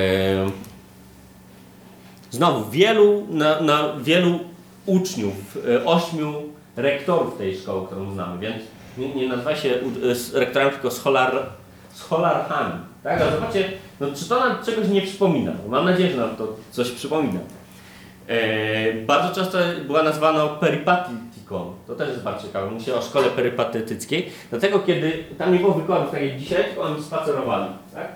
Znowu, wielu, na, na wielu uczniów, e, ośmiu rektorów tej szkoły, którą znamy, więc nie, nie nazywa się z rektorami, tylko scholar, scholarchami. Tak? Ale zobaczcie, no, czy to nam czegoś nie przypomina? Mam nadzieję, że nam to coś przypomina. E, bardzo często była nazwana peripatytiką. To też jest bardzo ciekawe. Mówi się o szkole perypatetyckiej. Dlatego, kiedy tam nie było wykładów tak jak dzisiaj, tylko oni spacerowali. Tak?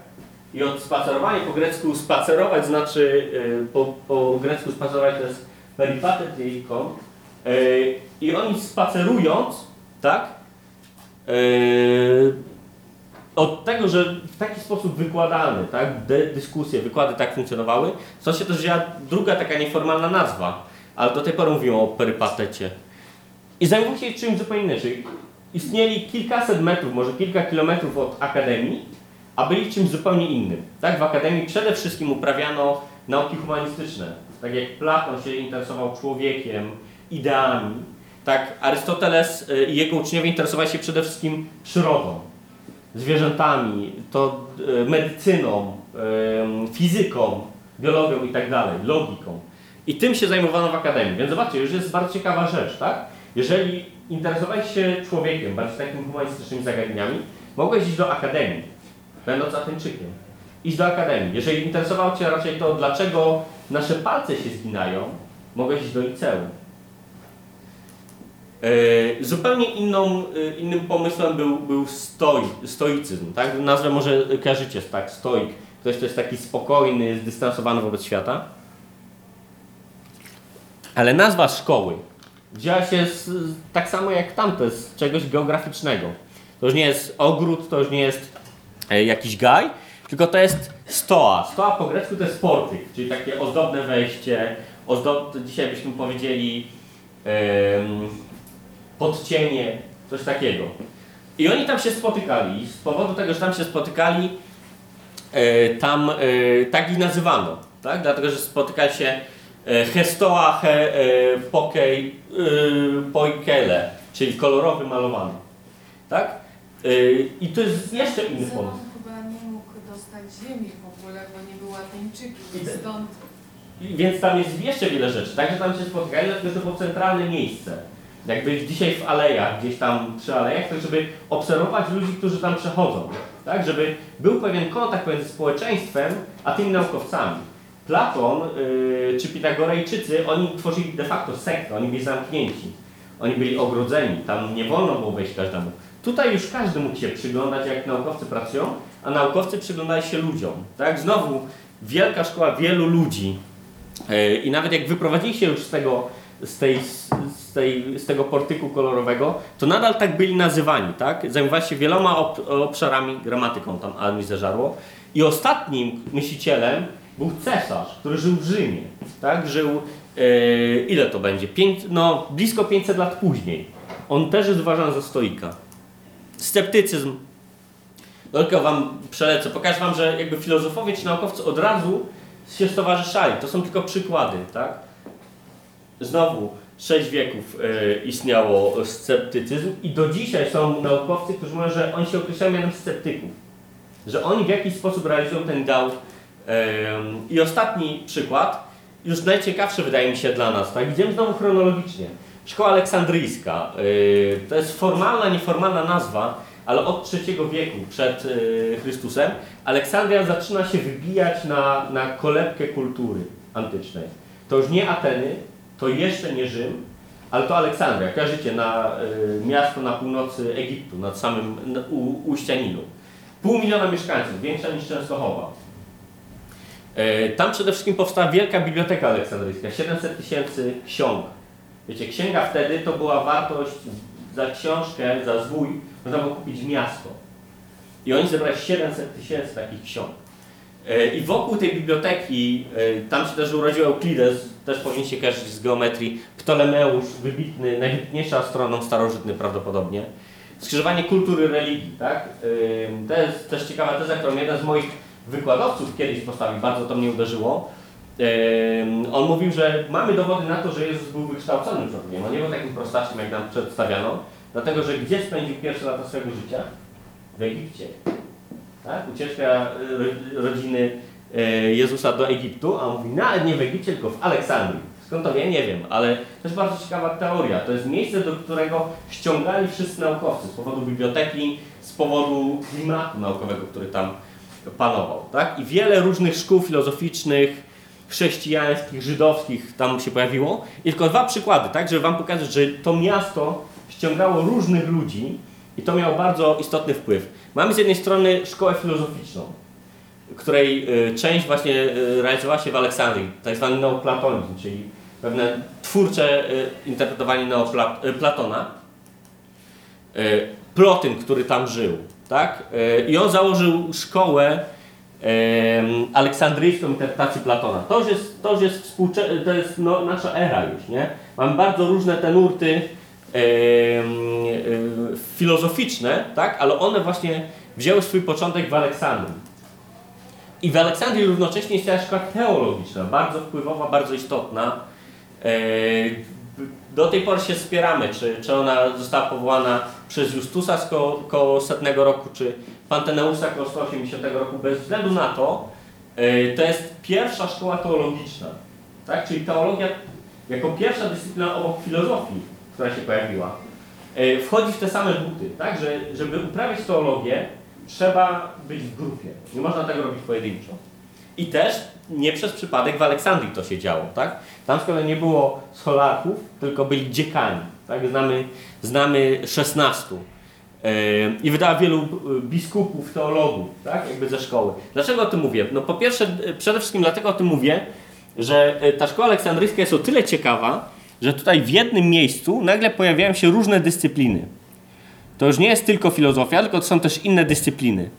I od spacerowania po grecku spacerować znaczy, e, po, po grecku spacerować to jest peripatetyką. E, I oni spacerując, tak? E, od tego, że w taki sposób wykładany, tak, dy- dyskusje, wykłady tak funkcjonowały, stąd się też wzięła druga taka nieformalna nazwa, ale do tej pory mówimy o perypatecie. I zajmowali się czymś zupełnie czyli istnieli kilkaset metrów, może kilka kilometrów od akademii, a byli czymś zupełnie innym. Tak, w akademii przede wszystkim uprawiano nauki humanistyczne. Tak jak Platon się interesował człowiekiem, ideami, tak Arystoteles y, i jego uczniowie interesowali się przede wszystkim przyrodą zwierzętami, to e, medycyną, em, fizyką, biologią i tak dalej, logiką. I tym się zajmowano w akademii. Więc zobaczcie, już jest bardzo ciekawa rzecz, tak? Jeżeli interesowałeś się człowiekiem, bardziej takimi humanistycznymi zagadnieniami, mogłeś iść do akademii, będąc Ateńczykiem. Iść do akademii. Jeżeli interesowało Cię raczej to, dlaczego nasze palce się zginają, mogłeś iść do liceum. E, Zupełnie inną, e, innym pomysłem był, był stoi, stoicyzm. Tak? Nazwę może kojarzycie, tak? Stoik. Ktoś, kto jest taki spokojny, zdystansowany wobec świata. Ale nazwa szkoły wzięła się z, tak samo jak tamte, z czegoś geograficznego. To już nie jest ogród, to już nie jest e, jakiś gaj, tylko to jest stoa. Stoa po grecku to jest portyk, czyli takie ozdobne wejście, ozdob, dzisiaj byśmy powiedzieli em, podcienie, coś takiego. I oni tam się spotykali. Z powodu tego, że tam się spotykali, e, tam e, tak ich nazywano. Tak? Dlatego, że spotykali się e, hestoa he, pokej poikele, czyli kolorowy malowany. Tak? I to jest jeszcze inny pomysł. Chyba nie mógł dostać ziemi w ogóle, bo nie był Ateńczykiem, stąd I Więc tam jest jeszcze wiele rzeczy. Także tam się spotykali, dlatego że to było centralne miejsce. Jakby dzisiaj w alejach, gdzieś tam przy alejach, tak żeby obserwować ludzi, którzy tam przechodzą. Tak? Żeby był pewien kontakt pomiędzy społeczeństwem, a tymi naukowcami. Platon yy, czy Pitagorejczycy, oni tworzyli de facto sektę, oni byli zamknięci. Oni byli ogrodzeni, tam nie wolno było wejść każdemu. Tutaj już każdy mógł się przyglądać, jak naukowcy pracują, a naukowcy przyglądali się ludziom. Tak? Znowu wielka szkoła wielu ludzi, E, I nawet jak wyprowadzili się już z tego, z, tej, z, tej, z tego portyku kolorowego, to nadal tak byli nazywani, tak? Zajmowali się wieloma ob, obszarami, gramatyką tam armii zeżarło. I ostatnim myślicielem był cesarz, który żył w Rzymie, tak? Żył, e, ile to będzie? Pięć, no, blisko 500 lat później. On też jest uważany za stoika. Sceptycyzm. Tylko wam przelecę, pokażę wam, że jakby filozofowie czy naukowcy od razu się stowarzyszali. To są tylko przykłady, tak? Znowu sześć wieków e, istniało sceptycyzm i do dzisiaj są naukowcy, którzy mówią, że oni się określają mianem sceptyków. Że oni w jakiś sposób realizują ten. Em, I ostatni przykład, już najciekawszy wydaje mi się dla nas, tak? Idziemy znowu chronologicznie. Szkoła aleksandryjska. e, to jest formalna, nieformalna nazwa, ale od III wieku przed e, Chrystusem Aleksandria zaczyna się wybijać na, na kolebkę kultury antycznej. To już nie Ateny, to jeszcze nie Rzym, ale to Aleksandria. Kojarzycie, na, y, miasto na północy Egiptu, nad samym na, u, Nilu. Pół miliona mieszkańców, większa niż Częstochowa. E, tam przede wszystkim powstała wielka biblioteka aleksandryjska, 700 tysięcy ksiąg. Wiecie, księga wtedy to była wartość za książkę, za zwój, można było kupić miasto. I oni zebrali 700 tysięcy takich ksiąg. E, I wokół tej biblioteki, e, tam się też urodził Euklides, też powinien się kojarzyć z geometrii, Ptolemeusz, wybitny, najwybitniejszy astronom starożytny prawdopodobnie. Skrzyżowanie kultury religii, tak? E, To jest też ciekawa teza, którą jeden z moich wykładowców kiedyś postawił, bardzo to mnie uderzyło. On mówił, że mamy dowody na to, że Jezus był wykształconym człowiekiem, on nie był takim prostaczkiem, jak nam przedstawiano, dlatego że gdzie spędził pierwsze lata swojego życia? W Egipcie. Tak? Ucieczka ro- rodziny e, Jezusa do Egiptu, a on mówi nawet nie w Egipcie, tylko w Aleksandrii. Skąd to wie? Nie wiem, ale to jest bardzo ciekawa teoria. To jest miejsce, do którego ściągali wszyscy naukowcy z powodu biblioteki, z powodu klimatu naukowego, który tam panował. Tak? I wiele różnych szkół filozoficznych, chrześcijańskich, żydowskich tam się pojawiło. I tylko dwa przykłady, tak, żeby Wam pokazać, że to miasto ściągało różnych ludzi i to miało bardzo istotny wpływ. Mamy z jednej strony szkołę filozoficzną, której y, część właśnie y, realizowała się w Aleksandrii, tak zwany neoplatonizm, czyli pewne twórcze y, interpretowanie neoplatona. Plotyn, który tam żył, tak? I on założył szkołę aleksandryjską interpretacji Platona. To już jest, to już jest, współcze- to jest no, nasza era już, nie? Mamy bardzo różne te nurty filozoficzne, tak? Ale one właśnie wzięły swój początek w Aleksandrii. I w Aleksandrii równocześnie istniała szkoła teologiczna, bardzo wpływowa, bardzo istotna. E, Do tej pory się spieramy, czy, czy ona została powołana przez Justusa koło, koło setnego roku, czy Panteneusa koło 180 roku. Bez względu na to, e, to jest pierwsza szkoła teologiczna. Tak? Czyli teologia jako pierwsza dyscyplina obok filozofii, która się pojawiła, e, wchodzi w te same buty. Tak? Że, żeby uprawiać teologię, trzeba być w grupie. Nie można tego robić pojedynczo. I też nie przez przypadek w Aleksandrii to się działo, tak? Tam z kolei nie było scholarków, tylko byli dziekani. Tak? Znamy, znamy 16. E, I wydała wielu e, biskupów, teologów, tak? jakby ze szkoły. Dlaczego o tym mówię? No po pierwsze, przede wszystkim dlatego o tym mówię, że ta szkoła aleksandryjska jest o tyle ciekawa, że tutaj w jednym miejscu nagle pojawiają się różne dyscypliny. To już nie jest tylko filozofia, tylko to są też inne dyscypliny.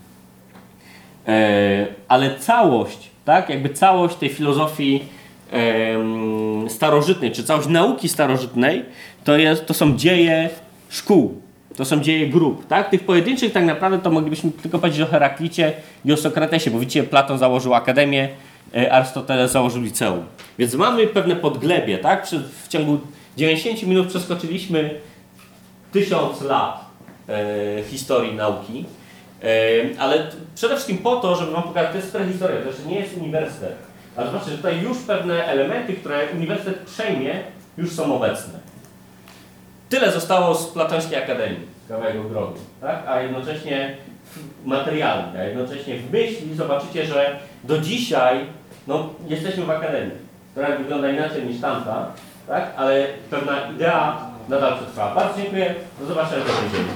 E, ale całość, tak, jakby całość tej filozofii em, starożytnej, czy całość nauki starożytnej, to, jest, to są dzieje szkół, to są dzieje grup, tak? Tych pojedynczych tak naprawdę to moglibyśmy tylko powiedzieć o Heraklicie i o Sokratesie, bo widzicie, Platon założył akademię, e, Arystoteles założył liceum. Więc mamy pewne podglebie, tak? W ciągu 90 minut przeskoczyliśmy tysiąc lat e, historii nauki. E, ale przede wszystkim po to, żeby Wam pokazać, to jest prehistoria, to jeszcze nie jest uniwersytet. Ale zobaczcie, że tutaj już pewne elementy, które uniwersytet przejmie, już są obecne. Tyle zostało z Platońskiej Akademii, kawałek drogi, tak? a jednocześnie materialnie, a jednocześnie w myśli zobaczycie, że do dzisiaj no, jesteśmy w Akademii, która wygląda inaczej niż tamta, tak? ale pewna idea nadal przetrwa. Bardzo dziękuję, do zobaczenia w kolejnym.